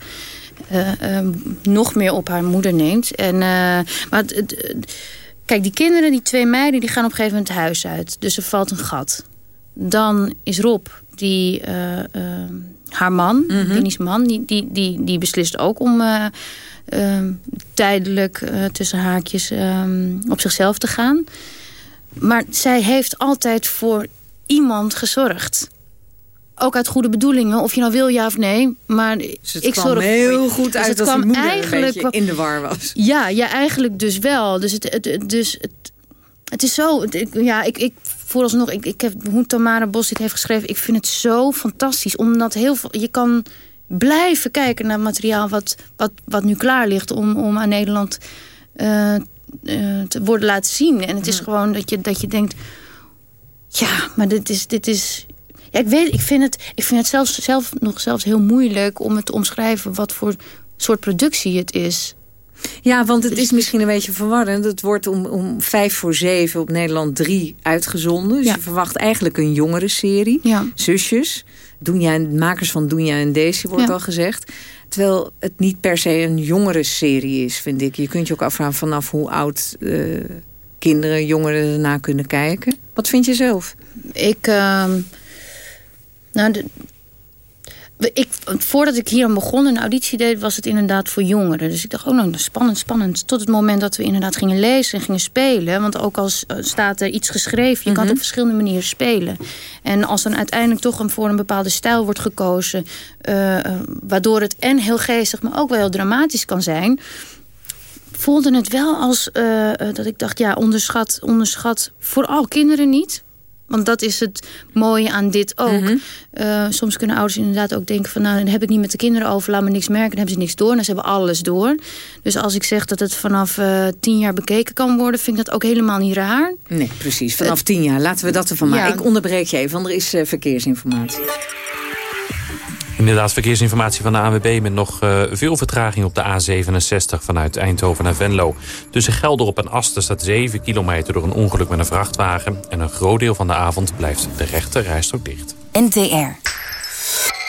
nog meer op haar moeder neemt. En, uh, maar Kijk, die kinderen, die twee meiden, die gaan op een gegeven moment het huis uit. Dus er valt een gat. Dan is Rob, die, uh, uh, haar man, mm -hmm. man... Die, die, die, die beslist ook om uh, tijdelijk tussen haakjes op zichzelf te gaan. Maar zij heeft altijd voor iemand gezorgd ook uit goede bedoelingen, of je nou wil ja of nee. Maar dus het ik kwam zorg heel goed dus uit dat kwam moeder eigenlijk een in de war was. Ja, ja eigenlijk dus wel. Dus het, het, dus het, het is zo... Het, ja, ik, ik vooralsnog... Ik, ik heb hoe Tamara Bos dit heeft geschreven... ik vind het zo fantastisch. Omdat heel veel... Je kan blijven kijken naar materiaal wat, wat, wat nu klaar ligt... om, om aan Nederland uh, uh, te worden laten zien. En het is gewoon dat je, dat je denkt... Ja, maar dit is, dit is ja, ik, weet, ik vind het, ik vind het zelfs, zelf nog zelfs heel moeilijk om het te omschrijven wat voor soort productie het is. Ja, want het is misschien een beetje verwarrend. Het wordt om, om vijf voor zeven op Nederland 3 uitgezonden. Dus je verwacht eigenlijk een jongere serie. Ja. Zusjes. Doenja, makers van Doenja en Daisy wordt al gezegd. Terwijl het niet per se een jongere serie is, vind ik. Je kunt je ook afvragen vanaf hoe oud uh, kinderen, jongeren ernaar kunnen kijken. Wat vind je zelf? Ik... Uh nou, de, ik, voordat ik hier aan begon, een auditie deed, was het inderdaad voor jongeren. Dus ik dacht, oh nou, spannend, spannend. Tot het moment dat we inderdaad gingen lezen en gingen spelen. Want ook als eh, staat er iets geschreven, je kan het mhm. op verschillende manieren spelen. En als dan uiteindelijk toch voor een bepaalde stijl wordt gekozen... Uh, waardoor het en heel geestig, maar ook wel heel dramatisch kan zijn voelde het wel als uh, dat ik dacht, ja, onderschat, onderschat vooral kinderen niet. Want dat is het mooie aan dit ook. Mhm. Eh, soms kunnen ouders inderdaad ook denken van... nou, dan heb ik niet met de kinderen over, laat me niks merken. Dan hebben ze niks door, dan ze hebben alles door. Dus als ik zeg dat het vanaf uh, tien jaar bekeken kan worden... vind ik dat ook helemaal niet raar. Nee, precies. Vanaf tien jaar. Laten we dat ervan maken. Ik onderbreek je even, want er is uh, verkeersinformatie. Inderdaad, verkeersinformatie van de ANWB met nog uh, veel vertraging op de A67 vanuit Eindhoven naar Venlo. Tussen Gelderop en Asten staat 7 kilometer door een ongeluk met een vrachtwagen. En een groot deel van de avond blijft de rechte rijstrook dicht. NTR.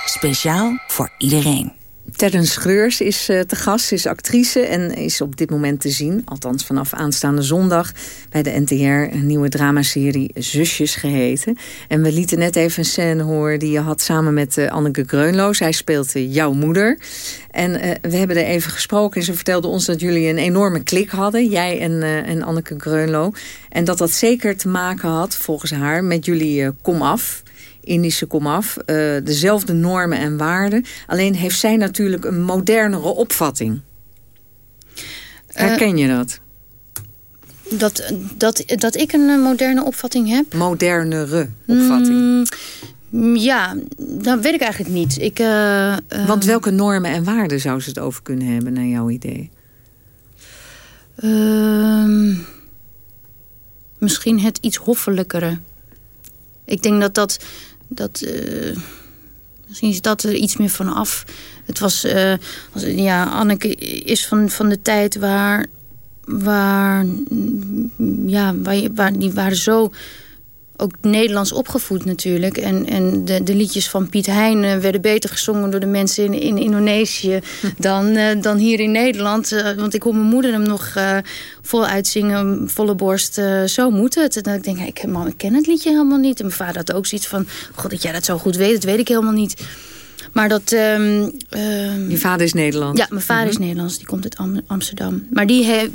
Speciaal voor iedereen. Terrence Schreurs is uh, te gast, is actrice en is op dit moment te zien... althans vanaf aanstaande zondag bij de NTR... een nieuwe dramaserie Zusjes geheten. En we lieten net even een scène horen die je had samen met uh, Anneke Greunlo. Zij speelt uh, jouw moeder. En we hebben er even gesproken en ze vertelde ons dat jullie een enorme klik hadden. Jij en, en Anneke Greunlo. En dat dat zeker te maken had, volgens haar, met jullie Kom Af... Indische komaf. Uh, dezelfde normen en waarden. Alleen heeft zij natuurlijk een modernere opvatting. Herken je dat? Dat, dat, dat ik een eh, moderne opvatting heb? Modernere opvatting. Mm, ja, dat weet ik eigenlijk niet. Ik, uh, Want welke normen en waarden zou ze het over kunnen hebben, naar jouw idee? Uh, misschien het iets hoffelijkere. Ik denk dat dat dat, uh, misschien is dat er iets meer van af. Het was, uh, ja, Anneke is van, van de tijd waar, waar, ja, waar die waren zo ook Nederlands opgevoed natuurlijk. En, en de, de liedjes van Piet Heijnen werden beter gezongen door de mensen in, in Indonesië dan, uh, dan hier in Nederland. Uh, want ik hoor mijn moeder hem nog uh, vol uitzingen, volle borst. zo moet het. En dan denk ik, ik, man, ik ken het liedje helemaal niet. En mijn vader had ook zoiets van, god dat jij dat zo goed weet, dat weet ik helemaal niet. Maar dat... Um, Je vader is Nederlands? Ja, mijn vader is mhm. Nederlands. Die komt uit Amsterdam. Maar die heeft...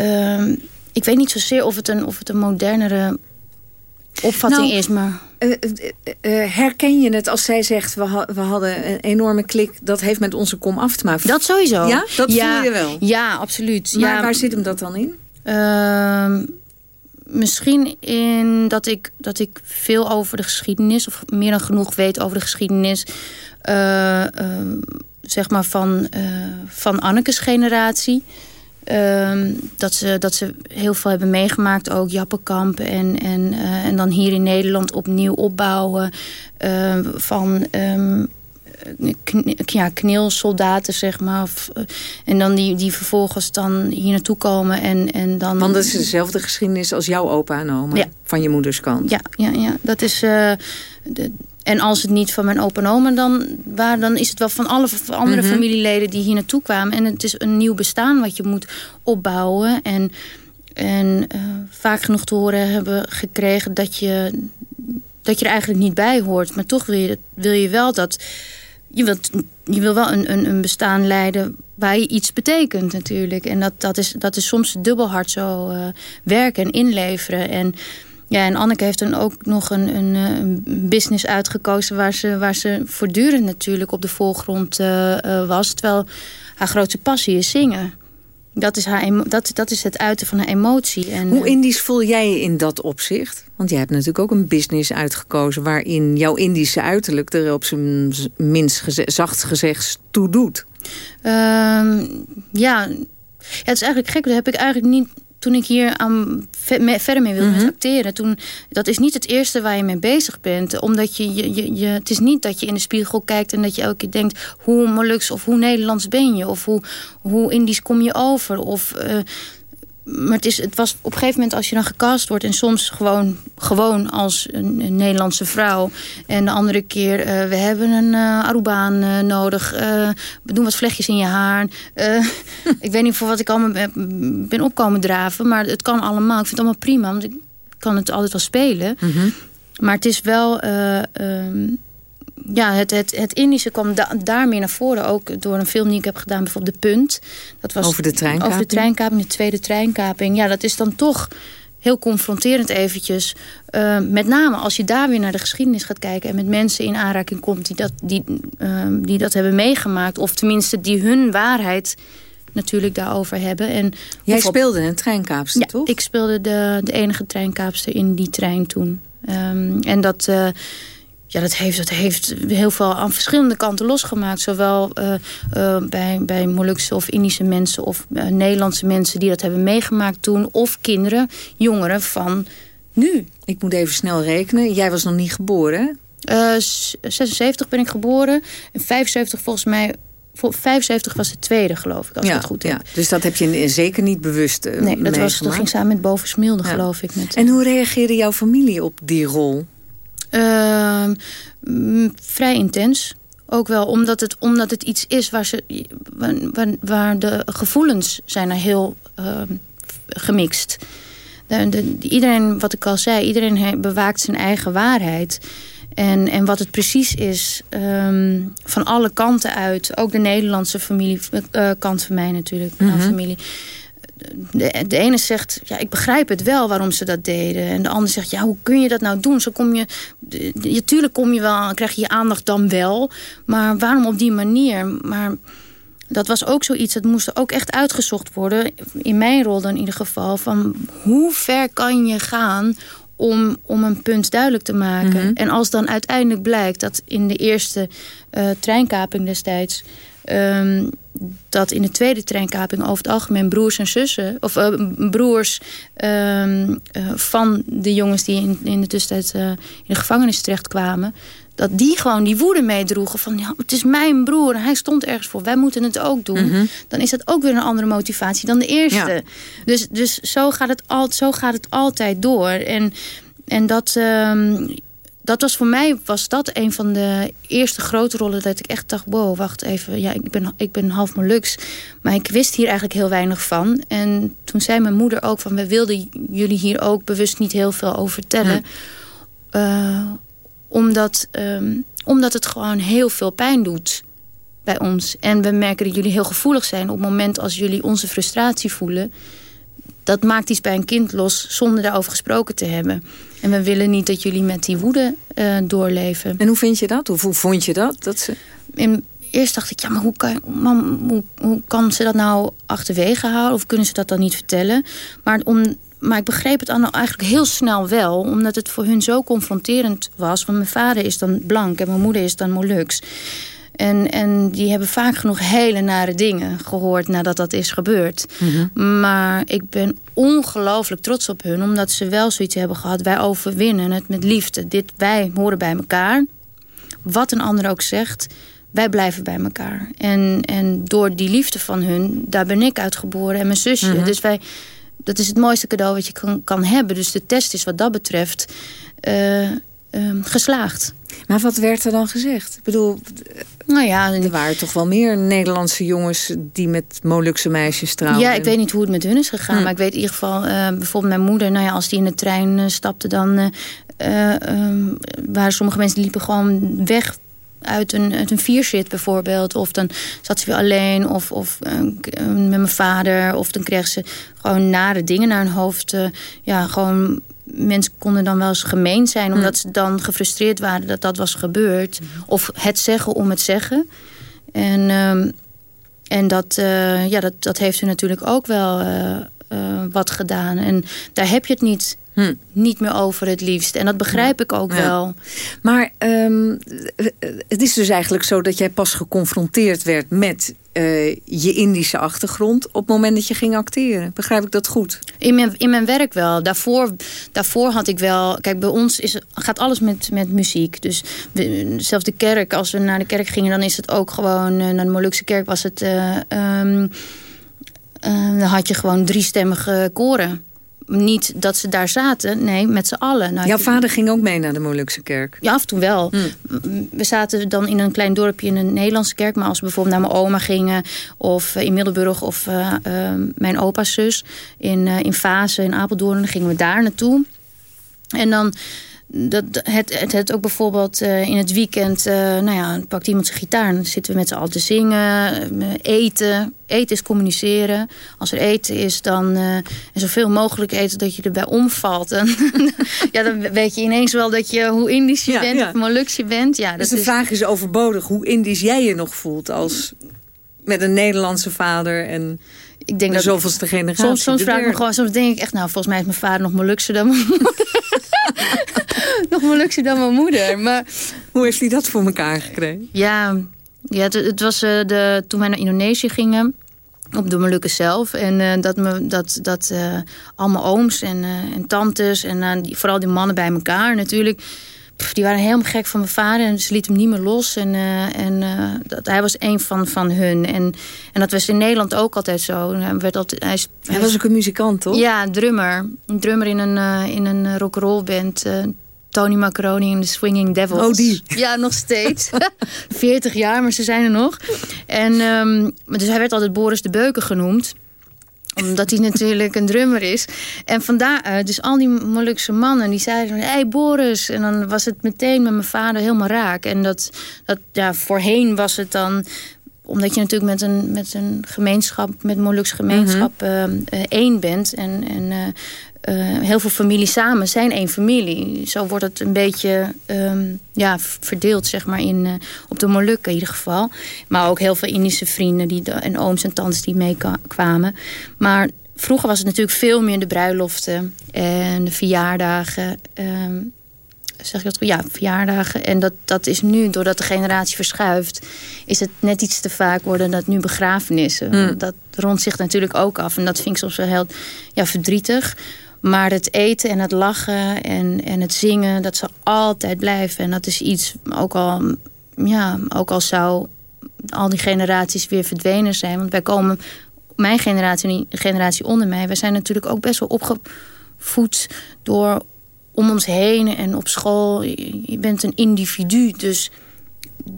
Uh, ik weet niet zozeer of het een, of het een modernere opvatting nou, is. Maar... Uh, uh, herken je het als zij zegt... We, we hadden een enorme klik, dat heeft met onze kom af te maken? Dat sowieso. Ja, dat voel je wel? Ja, absoluut. Maar ja. waar zit hem dat dan in? Ehm, misschien in dat ik, dat ik veel over de geschiedenis... of meer dan genoeg weet over de geschiedenis... Ehm, zeg maar van, van Anneke's generatie... Ehm, dat, ze, dat ze heel veel hebben meegemaakt, ook Jappenkamp. En, en, uh, en dan hier in Nederland opnieuw opbouwen uh, van um, ja, kneelsoldaten, zeg maar. Of, uh, en dan die, die vervolgens dan hier naartoe komen. En, en dan... Want dat is dezelfde geschiedenis als jouw opa en oma, ja. van je moeders kant. Ja, ja, ja. dat is... Uh, de, en als het niet van mijn opa en oma dan waren, dan is het wel van alle andere mhm. familieleden die hier naartoe kwamen. En het is een nieuw bestaan wat je moet opbouwen. En En uh, vaak genoeg te horen hebben gekregen dat je, dat je er eigenlijk niet bij hoort. Maar toch wil je, wil je wel dat... Je, wilt, je wil wel een, een, een bestaan leiden waar je iets betekent natuurlijk. En dat, dat, is, dat is soms dubbel hard zo uh, werken en inleveren. En, ja, en Anneke heeft dan ook nog een, een, een, business uitgekozen... Waar ze, waar ze voortdurend natuurlijk op de voorgrond uh, uh, was. Terwijl haar grootste passie is zingen. Dat is, haar, dat, dat is het uiten van haar emotie. En, Hoe Indisch voel jij je in dat opzicht? Want jij hebt natuurlijk ook een business uitgekozen... waarin jouw Indische uiterlijk er op zijn minst geze zacht gezegd toe doet. Um, ja. ja, het is eigenlijk gek. Dat heb ik eigenlijk niet toen ik hier aan verder mee wilde mm -hmm. acteren, toen, dat is niet het eerste waar je mee bezig bent. Omdat je, je, je, je, het is niet dat je in de spiegel kijkt en dat je elke keer denkt, hoe Molux of hoe Nederlands ben je? Of hoe, hoe Indisch kom je over? Of uh, maar het, is, het was op een gegeven moment als je dan gecast wordt... en soms gewoon, gewoon als een, een Nederlandse vrouw... en de andere keer, uh, we hebben een uh, Arubaan uh, nodig... we doen wat vlechtjes in je haar. ik weet niet voor wat ik allemaal ben opkomen draven... maar het kan allemaal. Ik vind het allemaal prima, want ik kan het altijd wel spelen. Mm -hmm. Maar het is wel... Um, ja, het, het, het Indische kwam da daar meer naar voren. Ook door een film die ik heb gedaan, bijvoorbeeld De Punt. Dat was over de treinkaping? Over de treinkaping, de tweede treinkaping. Ja, dat is dan toch heel confronterend eventjes. Uh, met name als je daar weer naar de geschiedenis gaat kijken... en met mensen in aanraking komt die dat, die, uh, die dat hebben meegemaakt... of tenminste die hun waarheid natuurlijk daarover hebben. En Jij speelde een treinkaapster, ja, toch? ik speelde de, de enige treinkaapster in die trein toen. Um, en dat... Uh, ja, dat heeft, dat heeft heel veel aan verschillende kanten losgemaakt. Zowel uh, uh, bij, bij Molukse of Indische mensen of uh, Nederlandse mensen die dat hebben meegemaakt toen. Of kinderen, jongeren van nu. Ik moet even snel rekenen. Jij was nog niet geboren, 76 ben ik geboren. En 75 volgens mij 75 was de tweede, geloof ik, als ja, ik het goed heb. Ja. Dus dat heb je zeker niet bewust Nee, dat, was, dat ging samen met Bovensmilde, ja. geloof ik. Met, en hoe reageerde jouw familie op die rol? Uh, vrij intens. Ook wel omdat het, omdat het iets is waar, ze, waar, waar de gevoelens zijn er heel uh, gemixt. De, de, iedereen, wat ik al zei, iedereen bewaakt zijn eigen waarheid. En, en wat het precies is, um, van alle kanten uit. Ook de Nederlandse familie, uh, kant van mij natuurlijk, mm -hmm. familie de, de ene zegt, ja, ik begrijp het wel waarom ze dat deden. En de ander zegt, ja, hoe kun je dat nou doen? Zo kom je, je tuurlijk kom je wel, krijg je je aandacht dan wel. Maar waarom op die manier? Maar dat was ook zoiets, dat moest ook echt uitgezocht worden. In mijn rol dan in ieder geval. Van hoe ver kan je gaan om, om een punt duidelijk te maken. Mm -hmm. En als dan uiteindelijk blijkt dat in de eerste uh, treinkaping destijds... Um, dat in de tweede treinkaping over het algemeen broers en zussen... of uh, broers uh, uh, van de jongens die in, in de tussentijd uh, in de gevangenis terechtkwamen... dat die gewoon die woede meedroegen van... Ja, het is mijn broer, hij stond ergens voor, wij moeten het ook doen. Mm -hmm. Dan is dat ook weer een andere motivatie dan de eerste. Ja. Dus, dus zo, gaat het al, zo gaat het altijd door. En, en dat... Um, dat was voor mij was dat een van de eerste grote rollen dat ik echt dacht, wow, wacht even, ja, ik ben, ik ben half Molux, maar ik wist hier eigenlijk heel weinig van. En toen zei mijn moeder ook van, we wilden jullie hier ook bewust niet heel veel over vertellen, hm. uh, omdat, um, omdat het gewoon heel veel pijn doet bij ons. En we merken dat jullie heel gevoelig zijn op het moment als jullie onze frustratie voelen. Dat maakt iets bij een kind los zonder daarover gesproken te hebben. En we willen niet dat jullie met die woede uh, doorleven. En hoe vind je dat? Hoe, hoe vond je dat? dat ze... In, eerst dacht ik, ja, maar hoe kan, mam, hoe, hoe kan ze dat nou achterwege houden? Of kunnen ze dat dan niet vertellen? Maar, om, maar ik begreep het eigenlijk heel snel wel. Omdat het voor hun zo confronterend was. Want mijn vader is dan blank en mijn moeder is dan Molux. En, en die hebben vaak genoeg hele nare dingen gehoord nadat dat is gebeurd. Mm -hmm. Maar ik ben ongelooflijk trots op hun. Omdat ze wel zoiets hebben gehad. Wij overwinnen het met liefde. Dit, wij horen bij elkaar. Wat een ander ook zegt. Wij blijven bij elkaar. En, en door die liefde van hun, daar ben ik uitgeboren. En mijn zusje. Mm -hmm. Dus wij, dat is het mooiste cadeau wat je kan, kan hebben. Dus de test is wat dat betreft... Uh, uh, geslaagd. Maar wat werd er dan gezegd? Ik bedoel, nou ja, er waren toch wel meer Nederlandse jongens die met Molukse meisjes trouwen. Ja, ik weet niet hoe het met hun is gegaan. Hm. Maar ik weet in ieder geval, uh, bijvoorbeeld mijn moeder, nou ja, als die in de trein uh, stapte, dan uh, waren sommige mensen die liepen gewoon weg uit een, uit een vierzit bijvoorbeeld. Of dan zat ze weer alleen. Of, of met mijn vader. Of dan kreeg ze gewoon nare dingen naar hun hoofd. ja, gewoon mensen konden dan wel eens gemeen zijn... omdat ze dan gefrustreerd waren dat dat was gebeurd. Of het zeggen om het zeggen. En, um, en dat, uh, ja, dat, dat heeft u natuurlijk ook wel uh, uh, wat gedaan. En daar heb je het niet Hm. niet meer over het liefst. En dat begrijp ik ook wel. Maar um, het is dus eigenlijk zo dat jij pas geconfronteerd werd met uh, je Indische achtergrond op het moment dat je ging acteren. Begrijp ik dat goed? In mijn, in mijn werk wel. Daarvoor, daarvoor had ik wel... Kijk, bij ons is, gaat alles met, met muziek. Dus we, zelfs de kerk, als we naar de kerk gingen... dan is het ook gewoon... Uh, naar de Molukse kerk was het... Uh, um, dan had je gewoon driestemmige koren niet dat ze daar zaten. Nee, met z'n allen. Nou, Jouw vader ging ook mee naar de Molukse kerk? Ja, af en toe wel. Hmm. We zaten dan in een klein dorpje in een Nederlandse kerk. Maar als we bijvoorbeeld naar mijn oma gingen... of eh, in Middelburg of uh, uh, mijn opa's zus in, uh, in Fase in Apeldoorn... dan gingen we daar naartoe. En dan dat, het, het, het ook bijvoorbeeld uh, in het weekend, uh, nou ja, pakt iemand zijn gitaar... en dan zitten we met z'n allen te zingen, uh, eten. Eten is communiceren. Als er eten is, dan en zoveel mogelijk eten dat je erbij omvalt. En, ja, dan weet je ineens wel dat je, hoe Indisch je ja, bent ja. of Molux je bent. Ja, dus de is... vraag is overbodig hoe Indisch jij je nog voelt... als met een Nederlandse vader en ik denk de dat zoveelste generatie. Soms, soms vraag ik me gewoon, soms denk ik echt, nou, volgens mij is mijn vader nog Molukse dan mijn nog Molukse dan mijn moeder. Maar, Hoe heeft hij dat voor elkaar gekregen? Ja, ja het, het was uh, de, toen wij naar Indonesië gingen op de Molukken zelf. En uh, dat, me, dat, dat uh, allemaal ooms en, uh, en tantes en die, vooral die mannen bij elkaar natuurlijk. Pff, die waren helemaal gek van mijn vader en ze lieten hem niet meer los. En, en dat, hij was een van, van hun. En, en dat was in Nederland ook altijd zo. Hij, werd altijd, hij, is, hij was ook een muzikant, toch? Ja, drummer. Een drummer in een, in een rock'n'roll band. Tony Macaroni en de Swinging Devils. Oh, die? Ja, nog steeds. 40 jaar, maar ze zijn er nog. En, um, dus hij werd altijd Boris de Beuken genoemd omdat hij natuurlijk een drummer is. En vandaar, dus al die Molukse mannen, die zeiden... hé hey Boris, en dan was het meteen met mijn vader helemaal raak. En dat, dat ja, voorheen was het dan omdat je natuurlijk met een, met een gemeenschap, met Molukse gemeenschap, mm -hmm. uh, één bent. En, en uh, heel veel families samen zijn één familie. Zo wordt het een beetje um, ja, verdeeld zeg maar, in, uh, op de Molukken in ieder geval. Maar ook heel veel Indische vrienden die, en ooms en tantes die meekwamen. Maar vroeger was het natuurlijk veel meer de bruiloften en de verjaardagen. Um, zeg je dat Ja, verjaardagen. En dat, dat is nu, doordat de generatie verschuift... is het net iets te vaak worden dat nu begrafenissen. Mm. Dat rondt zich natuurlijk ook af. En dat vind ik soms wel heel ja, verdrietig. Maar het eten en het lachen en, en het zingen, dat zal altijd blijven. En dat is iets, ook al, ja, ook al zou al die generaties weer verdwenen zijn. Want wij komen, mijn generatie en de generatie onder mij... wij zijn natuurlijk ook best wel opgevoed door om ons heen en op school. Je bent een individu, dus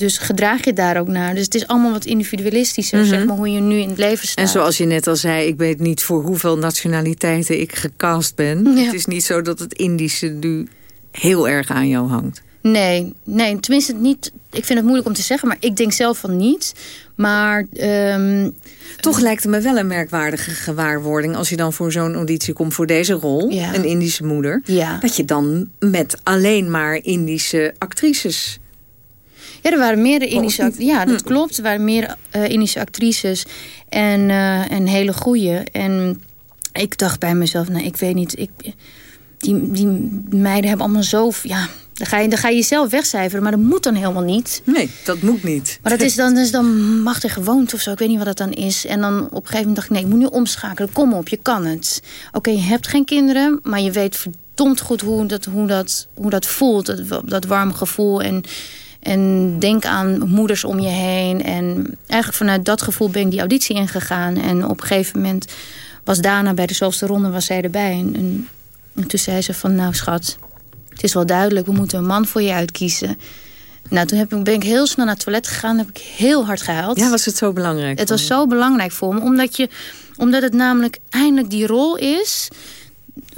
dus gedraag je daar ook naar. Dus het is allemaal wat individualistischer, mm -hmm. zeg maar, hoe je nu in het leven staat. En zoals je net al zei, ik weet niet voor hoeveel nationaliteiten ik gecast ben. Ja. Het is niet zo dat het Indische nu heel erg aan jou hangt. Nee, nee, tenminste niet. Ik vind het moeilijk om te zeggen, maar ik denk zelf van niet. Maar um, toch lijkt het me wel een merkwaardige gewaarwording als je dan voor zo'n auditie komt voor deze rol, ja. een Indische moeder, ja. dat je dan met alleen maar Indische actrices ja, er waren meerdere Indische actrices. Ja, dat hm. klopt. Er waren meer uh, Indische actrices. En, uh, en hele goeie. En ik dacht bij mezelf, nou, ik weet niet. Ik, die, die meiden hebben allemaal zo... Ja, dan ga, je, dan ga je jezelf wegcijferen, maar dat moet dan helemaal niet. Nee, dat moet niet. Maar dat is dan, dat is dan machtig gewoond of zo. Ik weet niet wat dat dan is. En dan op een gegeven moment dacht ik, nee, ik moet nu omschakelen. Kom op, je kan het. Oké, okay, je hebt geen kinderen, maar je weet verdomd goed hoe dat, hoe dat, hoe dat voelt. Dat, dat warme gevoel en en denk aan moeders om je heen. En eigenlijk vanuit dat gevoel ben ik die auditie ingegaan. En op een gegeven moment was Dana bij de zoveelste ronde was zij erbij. En, en, en toen zei ze van, nou schat, het is wel duidelijk, we moeten een man voor je uitkiezen. Nou, toen heb ik, ben ik heel snel naar het toilet gegaan. heb ik heel hard gehuild. Ja, was het zo belangrijk? Het was zo belangrijk voor me. Omdat, je, omdat het namelijk eindelijk die rol is...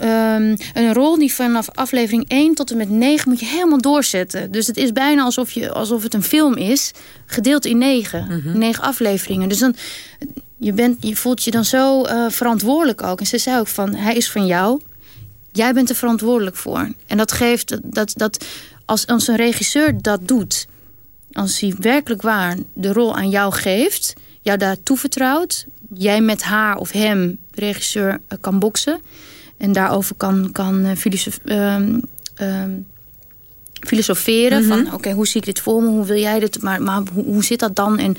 Um, een rol die vanaf aflevering 1 tot en met 9 moet je helemaal doorzetten. Dus het is bijna alsof, je, alsof het een film is, gedeeld in 9. Mm 9 afleveringen. Dus dan, je, bent, je voelt je dan zo uh, verantwoordelijk ook. En ze zei ook van, hij is van jou. Jij bent er verantwoordelijk voor. En dat geeft, dat, dat, als, als een regisseur dat doet... als hij werkelijk waar de rol aan jou geeft... jou daar toevertrouwt... jij met haar of hem, regisseur, eh, kan boksen... en daarover kan, kan filosof, um, um, filosoferen... van oké, okay, hoe zie ik dit voor me, hoe wil jij dit... maar, maar hoe, hoe zit dat dan... En,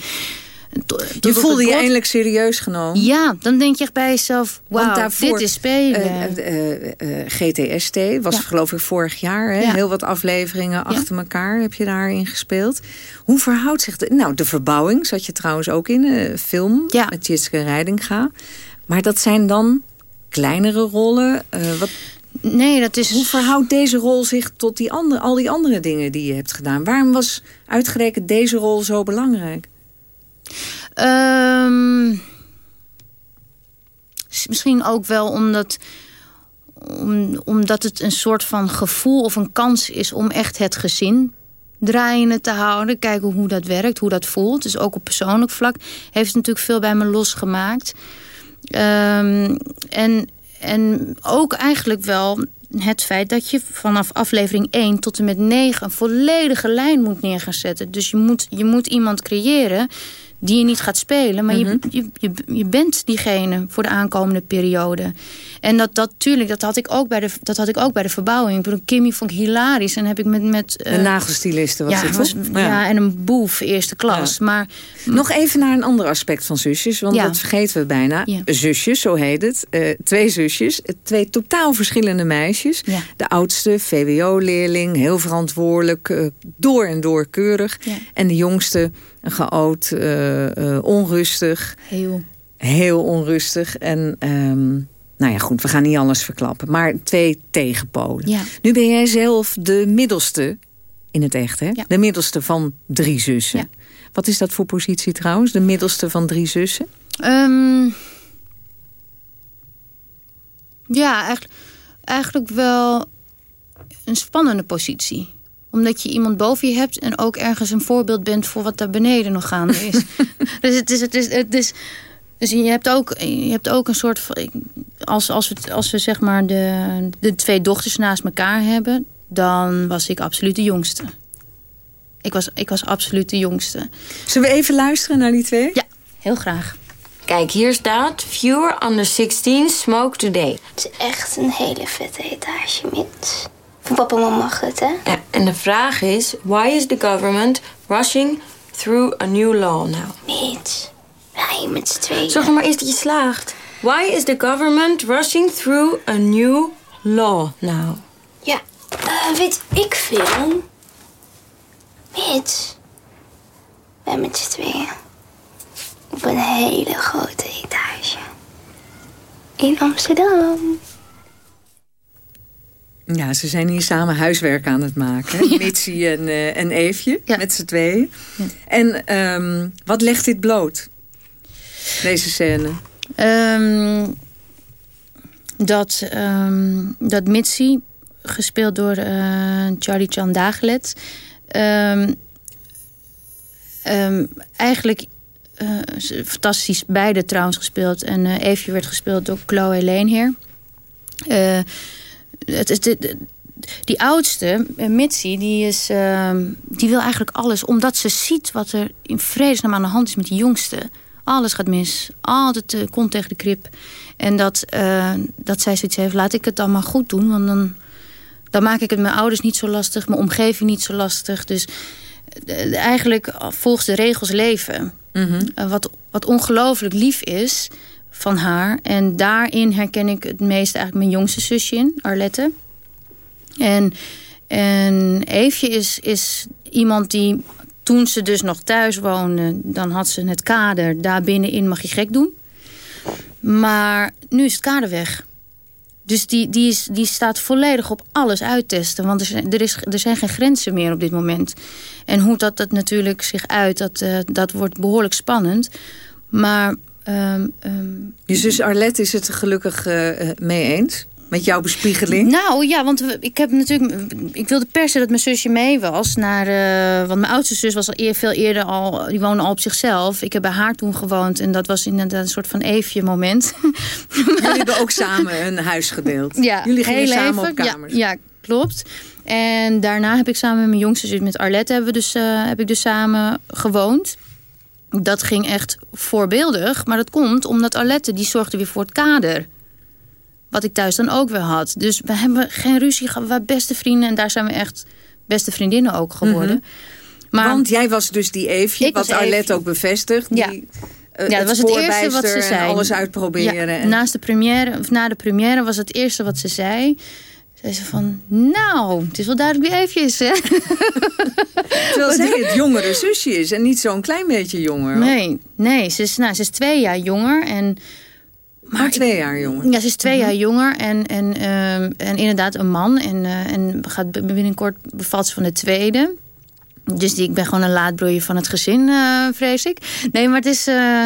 je voelde je eindelijk serieus genomen. Ja, dan denk je echt bij jezelf, wauw, dit is spelen. Uh, uh, uh, GTST was ja. geloof ik vorig jaar. Hè? Ja. Heel wat afleveringen achter elkaar heb je daarin gespeeld. Hoe verhoudt zich de... Nou, de verbouwing zat je trouwens ook in. Film met Jitske Rijdinga. Maar dat zijn dan kleinere rollen. wat... Nee, dat is... Hoe verhoudt deze rol zich tot die andere, al die andere dingen die je hebt gedaan? Waarom was uitgerekend deze rol zo belangrijk? Um, misschien ook wel omdat, om, omdat het een soort van gevoel of een kans is... om echt het gezin draaiende te houden. Kijken hoe dat werkt, hoe dat voelt. Dus ook op persoonlijk vlak heeft het natuurlijk veel bij me losgemaakt. Um, en, en ook eigenlijk wel het feit dat je vanaf aflevering 1 tot en met 9... een volledige lijn moet neer gaan zetten. Dus je moet, je moet iemand creëren die je niet gaat spelen. Maar je, je, je, je, bent diegene voor de aankomende periode. En dat, dat tuurlijk, dat had ik ook bij de, dat had ik ook bij de verbouwing. Ik bedoel, Kimmy vond ik hilarisch. En heb ik met... met uh, een nagelstiliste was ja, het, was, ja. ja. en een boef, eerste klas. Ja. Maar, Nog even naar een ander aspect van zusjes. Want dat vergeten we bijna. Zusjes, zo heet het. Uh, twee zusjes. Twee totaal verschillende meisjes. De oudste, VWO-leerling. Heel verantwoordelijk. Uh, door en door keurig. En de jongste geoot, uh, uh, onrustig. Heel. Heel onrustig. En um, nou ja, goed, we gaan niet alles verklappen. Maar twee tegenpolen. Ja. Nu ben jij zelf de middelste, in het echt hè? Ja. De middelste van drie zussen. Ja. Wat is dat voor positie trouwens, de middelste van drie zussen? Um, ja, eigenlijk, eigenlijk wel een spannende positie omdat je iemand boven je hebt en ook ergens een voorbeeld bent voor wat daar beneden nog gaande is. dus het is, het is, het is, dus je hebt ook, je hebt ook een soort van. Als, als, we, als we zeg maar de, de twee dochters naast elkaar hebben, dan was ik absoluut de jongste. Ik was, ik was absoluut de jongste. Zullen we even luisteren naar die twee? Ja, heel graag. Kijk, hier staat... Fewer under 16 smoke today. Het is echt een hele vette etage, met. Papa en mama mag het, hè? Ja, en de vraag is... Why is the government rushing through a new law now? Niet. Wij met z'n tweeën. Zorg maar eerst dat je slaagt. Why is the government rushing through a new law now? Ja, uh, weet ik veel. Mits. Wij met z'n tweeën. Op een hele grote etage. In Amsterdam. Ja, ze zijn hier samen huiswerk aan het maken. Ja. Mitsie en, uh, en Eefje, ja. met z'n tweeën. Ja. En um, wat legt dit bloot? Deze scène? Um, dat, um, dat Mitsi, gespeeld door uh, Charlie Chan Dagelet... eigenlijk uh, fantastisch beide trouwens gespeeld. En Eefje werd gespeeld door Chloe Leenheer. Het, het, het, die oudste, Mitzi, die, is, uh, die wil eigenlijk alles. Omdat ze ziet wat er in vredesnaam aan de hand is met die jongste. Alles gaat mis. Altijd uh, kont tegen de krip. En dat, uh, dat zij zoiets heeft, laat ik het dan maar goed doen. Want dan, dan maak ik het mijn ouders niet zo lastig. Mijn omgeving niet zo lastig. Dus eigenlijk volgens de regels leven. Mhm. Mm -hmm. wat, wat ongelooflijk lief is van haar. En daarin herken ik het meest eigenlijk mijn jongste zusje in, Arlette. En, en Eefje is, is iemand die, toen ze dus nog thuis woonde... dan had ze het kader, daar binnenin mag je gek doen. Maar nu is het kader weg. dus die, die, is, die staat volledig op alles uittesten. Want er zijn, is, er zijn geen grenzen meer op dit moment. En hoe dat, dat natuurlijk zich uit, dat, uh, dat wordt behoorlijk spannend. Maar... Um, um, je zus Arlette is het gelukkig uh, mee eens? Met jouw bespiegeling? Nou ja, want ik heb natuurlijk. Ik wilde per se dat mijn zusje mee was. Naar, uh, want mijn oudste zus was al eer, veel eerder al. Die woonde al op zichzelf. Ik heb bij haar toen gewoond. En dat was inderdaad een soort van eefje moment. Jullie hebben ook samen een huis gedeeld. Ja, Jullie gingen samen op kamers. Ja, ja, klopt. En daarna heb ik samen met mijn jongste zus, met Arlette, hebben we dus, uh, heb ik dus samen gewoond. Dat ging echt voorbeeldig. Maar dat komt omdat Arlette, die zorgde weer voor het kader. Wat ik thuis dan ook weer had. Dus we hebben geen ruzie gehad. We waren beste vrienden. En daar zijn we echt beste vriendinnen ook geworden. Mm -hmm. maar, Want jij was dus die Eefje. Wat Arlette ook bevestigt. Ja. Die, uh, ja, dat was het eerste wat ze zei. alles uitproberen. Ja, en... Naast de première, of na de première was het eerste wat ze zei. Zei ze van, nou, het is wel duidelijk wie Eefje is, hè? Terwijl zij het jongere zusje is en niet zo'n klein beetje jonger. Nee, nee ze, is, nou, ze is twee jaar jonger en... Maar twee jaar jonger? Ja, ze is twee -hmm. jaar jonger en, en, uh, en inderdaad een man. En, uh, en gaat binnenkort bevalt ze van de tweede. Dus die, ik ben gewoon een laadbroeier van het gezin, uh, vrees ik. Nee, maar het is... Uh,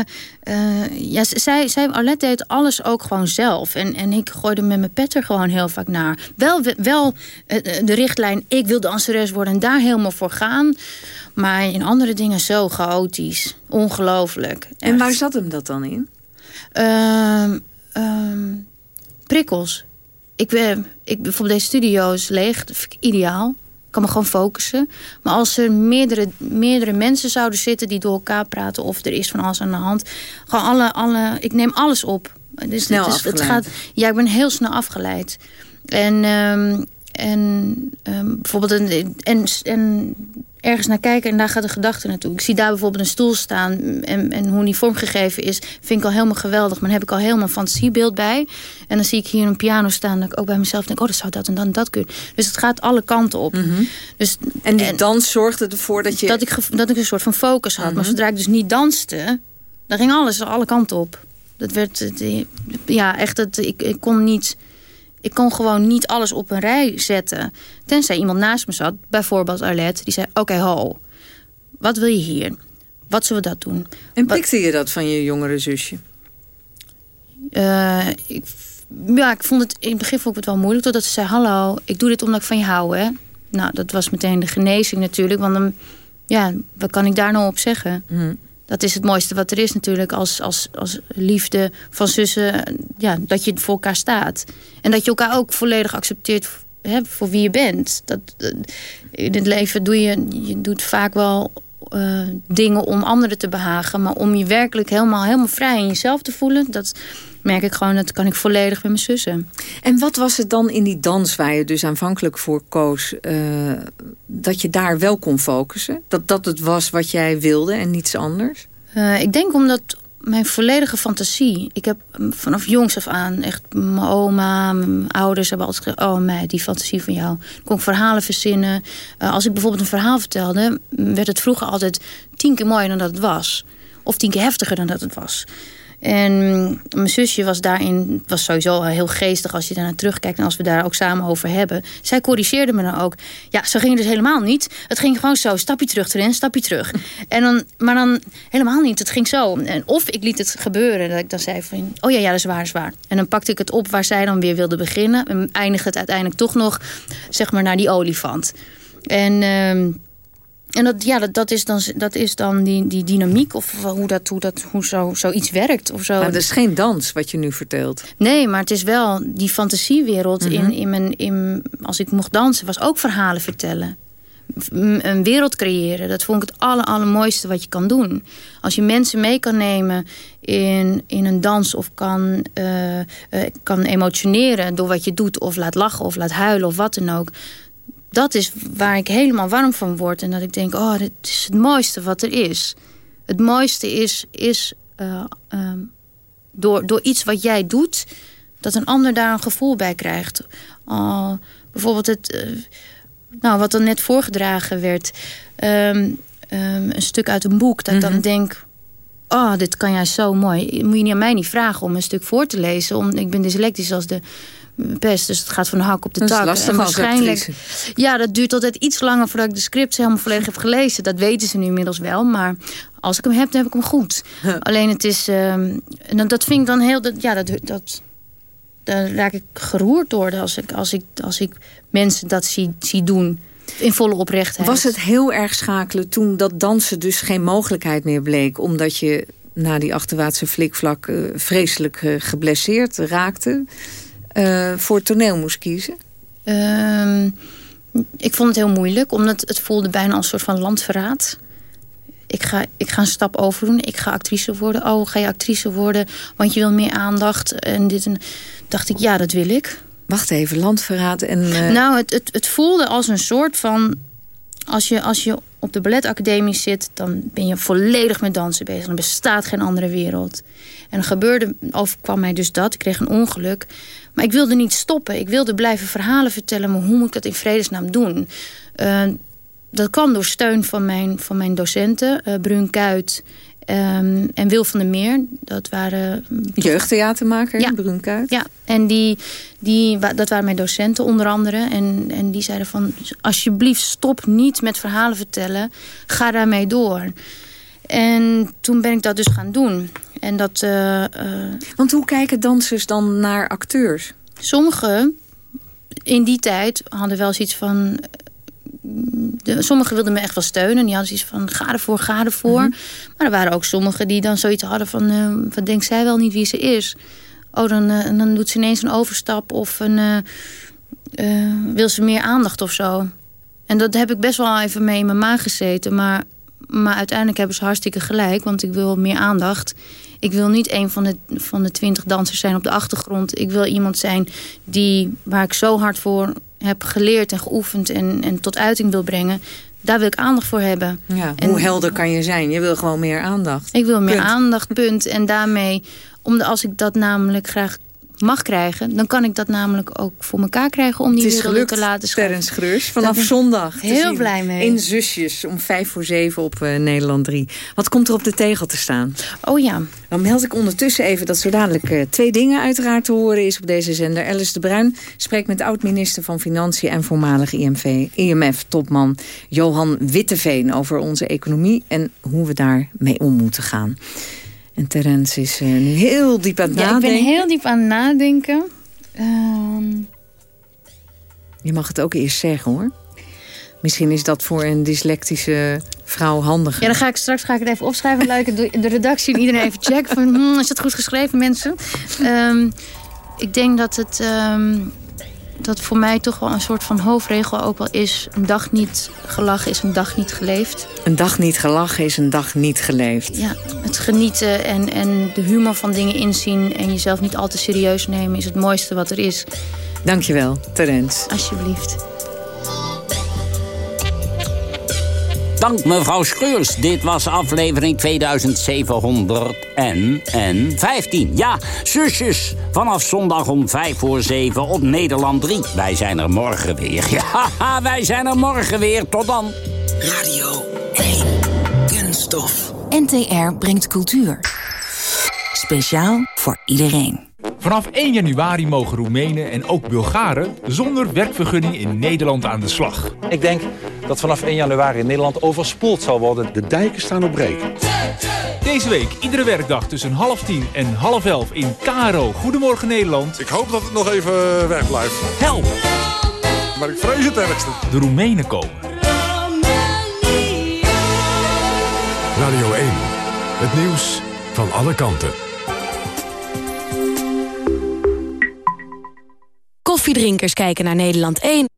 ja, zij, zij, Arlette deed alles ook gewoon zelf. En, en ik gooide met mijn pet er gewoon heel vaak naar. Wel, wel de richtlijn, ik wil danseres worden en daar helemaal voor gaan. Maar in andere dingen zo chaotisch. Ongelooflijk. En waar zat hem dat dan in? Uh, uh, prikkels. Ik, ik, bijvoorbeeld deze studio is leeg. Dat vind ik ideaal. Ik kan me gewoon focussen. Maar als er meerdere, meerdere mensen zouden zitten die door elkaar praten... of er is van alles aan de hand. Gewoon alle, alle, ik neem alles op. Dus snel het, is, het gaat, Ja, ik ben heel snel afgeleid. En, um, en um, bijvoorbeeld... Een, en, en ergens naar kijken en daar gaat de gedachte naartoe. Ik zie daar bijvoorbeeld een stoel staan en, en hoe die vormgegeven is, vind ik al helemaal geweldig. Maar dan heb ik al helemaal een fantasiebeeld bij. En dan zie ik hier een piano staan dat ik ook bij mezelf denk, oh, dat zou dat en dan dat kunnen. Dus het gaat alle kanten op. Mm -hmm. dus, en die en, dans zorgde ervoor dat je... Dat ik, dat ik een soort van focus had. Mm -hmm. Maar zodra ik dus niet danste, dan ging alles alle kanten op. Dat werd, ja, echt, het, ik, ik kon niet... Ik kon gewoon niet alles op een rij zetten. Tenzij iemand naast me zat, bijvoorbeeld Arlette, die zei: Oké, okay, ho, wat wil je hier? Wat zullen we dat doen? En pikte je dat van je jongere zusje? Uh, ik, ja, ik vond het in het begin vond ik het wel moeilijk. Totdat ze zei: Hallo, ik doe dit omdat ik van je hou. Hè? Nou, dat was meteen de genezing natuurlijk. Want dan, ja, wat kan ik daar nou op zeggen? Mm. Dat is het mooiste wat er is natuurlijk als, als, als liefde van zussen. Ja, dat je voor elkaar staat. En dat je elkaar ook volledig accepteert hè, voor wie je bent. Dat, in het leven doe je, je doet vaak wel uh, dingen om anderen te behagen. Maar om je werkelijk helemaal, helemaal vrij in jezelf te voelen... dat merk ik gewoon, dat kan ik volledig met mijn zussen. En wat was het dan in die dans waar je dus aanvankelijk voor koos... Uh, dat je daar wel kon focussen? Dat dat het was wat jij wilde en niets anders? Uh, ik denk omdat mijn volledige fantasie. Ik heb vanaf jongs af aan echt mijn oma, mijn ouders hebben altijd gezegd... oh mij, die fantasie van jou. Ik kon verhalen verzinnen. Uh, als ik bijvoorbeeld een verhaal vertelde... werd het vroeger altijd tien keer mooier dan dat het was. Of tien keer heftiger dan dat het was. En mijn zusje was daarin, was sowieso heel geestig als je daarnaar terugkijkt en als we daar ook samen over hebben. Zij corrigeerde me dan ook. Ja, zo ging het dus helemaal niet. Het ging gewoon zo, stapje terug erin, stapje terug. En dan, maar dan helemaal niet, het ging zo. En of ik liet het gebeuren, dat ik dan zei van, oh ja, ja, dat is waar, dat is waar. En dan pakte ik het op waar zij dan weer wilde beginnen. En eindigde het uiteindelijk toch nog, zeg maar, naar die olifant. En... Uh, en dat, ja, dat, dat is dan, dat is dan die, die dynamiek of hoe, dat, hoe, dat, hoe zo, zoiets werkt. Of zo. Maar dat is geen dans wat je nu vertelt. Nee, maar het is wel die fantasiewereld. Mm -hmm. in, in mijn, in, als ik mocht dansen, was ook verhalen vertellen. Een wereld creëren, dat vond ik het aller, allermooiste wat je kan doen. Als je mensen mee kan nemen in, in een dans of kan, uh, uh, kan emotioneren door wat je doet... of laat lachen of laat huilen of wat dan ook dat is waar ik helemaal warm van word. En dat ik denk, oh, dit is het mooiste wat er is. Het mooiste is, is uh, uh, door, door iets wat jij doet... dat een ander daar een gevoel bij krijgt. Uh, bijvoorbeeld het, uh, nou, wat dan net voorgedragen werd. Um, um, een stuk uit een boek. Dat ik mm -hmm. dan denk, oh, dit kan jij zo mooi. Moet je niet aan mij niet vragen om een stuk voor te lezen. Om, ik ben dyslectisch als de best. Dus het gaat van de hak op de Dat is tak. lastig en als waarschijnlijk. Ja, dat duurt altijd iets langer voordat ik de script helemaal volledig heb gelezen. Dat weten ze nu inmiddels wel. Maar als ik hem heb, dan heb ik hem goed. Alleen het is. ehm, dat- vind ik dan heel. Dat, ja, dat, dat, daar raak ik geroerd door als ik, als ik, als ik mensen dat zie, zie doen. In volle oprechtheid. Was het heel erg schakelen toen dat dansen dus geen mogelijkheid meer bleek... omdat je na die achterwaartse flikvlak eh, vreselijk eh, geblesseerd raakte... eh, voor toneel moest kiezen? Ehm, ik vond het heel moeilijk, omdat het voelde bijna als een soort van landverraad. Ik ga, ik ga een stap overdoen. Ik ga actrice worden. Oh, ga je actrice worden? Want je wil meer aandacht. En dit en dacht ik, ja, dat wil ik. Wacht even, landverraad en... eh, Nou, het, het, het voelde als een soort van... Als je, als je op de balletacademie zit... dan ben je volledig met dansen bezig. Dan bestaat geen andere wereld. En er gebeurde, overkwam mij dus dat. Ik kreeg een ongeluk. Maar ik wilde niet stoppen. Ik wilde blijven verhalen vertellen. Maar hoe moet ik dat in vredesnaam doen? Eh, dat kwam door steun van mijn, van mijn docenten. eh Brun Kuit ehm, en Wil van der Meer. Dat waren... Jeugdtheatermaker, Ja. Brun Kuit. Ja, en die, die, dat waren mijn docenten onder andere. En, en die zeiden van, alsjeblieft stop niet met verhalen vertellen. Ga daarmee door. En toen ben ik dat dus gaan doen. En dat... eh, eh, Want hoe kijken dansers dan naar acteurs? Sommigen in die tijd hadden wel zoiets van... De, sommigen wilden me echt wel steunen. Die hadden zoiets van, ga ervoor, ga ervoor. Maar er waren ook sommigen die dan zoiets hadden van... eh, wat denkt zij wel niet wie ze is? Oh, dan, dan doet ze ineens een overstap of een, wil ze meer aandacht of zo. En dat heb ik best wel even mee in mijn maag gezeten. Maar, maar uiteindelijk hebben ze hartstikke gelijk. Want ik wil meer aandacht. Ik wil niet een van de, van de twintig dansers zijn op de achtergrond. Ik wil iemand zijn die, waar ik zo hard voor heb geleerd en geoefend... en, en tot uiting wil brengen. Daar wil ik aandacht voor hebben. Ja, En- hoe helder kan je zijn? Je wil gewoon meer aandacht. ik wil meer Punt. aandacht, punt. En daarmee, omdat als ik dat namelijk graag mag krijgen... dan kan ik dat namelijk ook voor elkaar krijgen om die Het is gelukt, te laten schuiven. Terrence Greurs, vanaf zondag. Heel zien blij mee. In Zusjes, om vijf voor zeven op eh, Nederland 3. Wat komt er op de tegel te staan? Oh ja. Dan meld ik ondertussen even dat zo dadelijk eh, twee dingen uiteraard te horen is op deze zender. Alice de Bruin spreekt met oud-minister van Financiën en voormalig IMF-topman Johan Witteveen over onze economie en hoe we daarmee om moeten gaan. En Terence is eh, nu heel diep aan het Ja, ik ben nadenken. heel diep aan het nadenken. Ehm, Je mag het ook eerst zeggen hoor. Misschien is dat voor een dyslectische vrouw handiger. ja, dan ga ik straks ga ik het even opschrijven. Luik het door de redactie en iedereen even checken. Van, hmm, is het goed geschreven, mensen? Ehm, ik denk dat het... ehm, dat voor mij toch wel een soort van hoofdregel ook wel is... een dag niet gelachen is een dag niet geleefd. Een dag niet gelachen is een dag niet geleefd. Ja, het genieten en, en de humor van dingen inzien... en jezelf niet al te serieus nemen is het mooiste wat er is. Dankjewel, Terence. Alsjeblieft. Dank mevrouw Schreurs. Dit was aflevering 2715. Ja, zusjes. Vanaf zondag om 5 voor 7 op Nederland 3. Wij zijn er morgen weer. Ja, wij zijn er morgen weer. Tot dan. Radio 1. Kunststof. NTR brengt cultuur. Speciaal voor iedereen. Vanaf 1 januari mogen Roemenen en ook Bulgaren zonder werkvergunning in Nederland aan de slag. Ik denk dat vanaf 1 januari Nederland overspoeld zal worden. De dijken staan op breek. Deze week, iedere werkdag tussen half tien en half elf in KRO Goedemorgen Nederland. Ik hoop dat het nog even weg blijft. Help! Maar ik vrees het ergste. De Roemenen komen. Radio 1. Het nieuws van alle kanten. Koffiedrinkers kijken naar Nederland 1.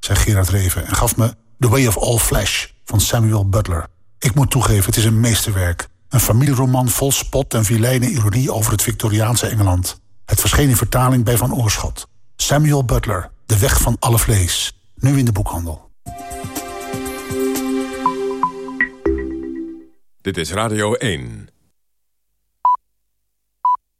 zei Gerard Reven... en gaf me The Way of All Flesh van Samuel Butler. Ik moet toegeven, het is een meesterwerk. Een familieroman vol spot en vilijne ironie over het Victoriaanse Engeland. Het verscheen in vertaling bij Van Oorschot. Samuel Butler, De Weg van Alle Vlees. Nu in de boekhandel. Dit is Radio 1.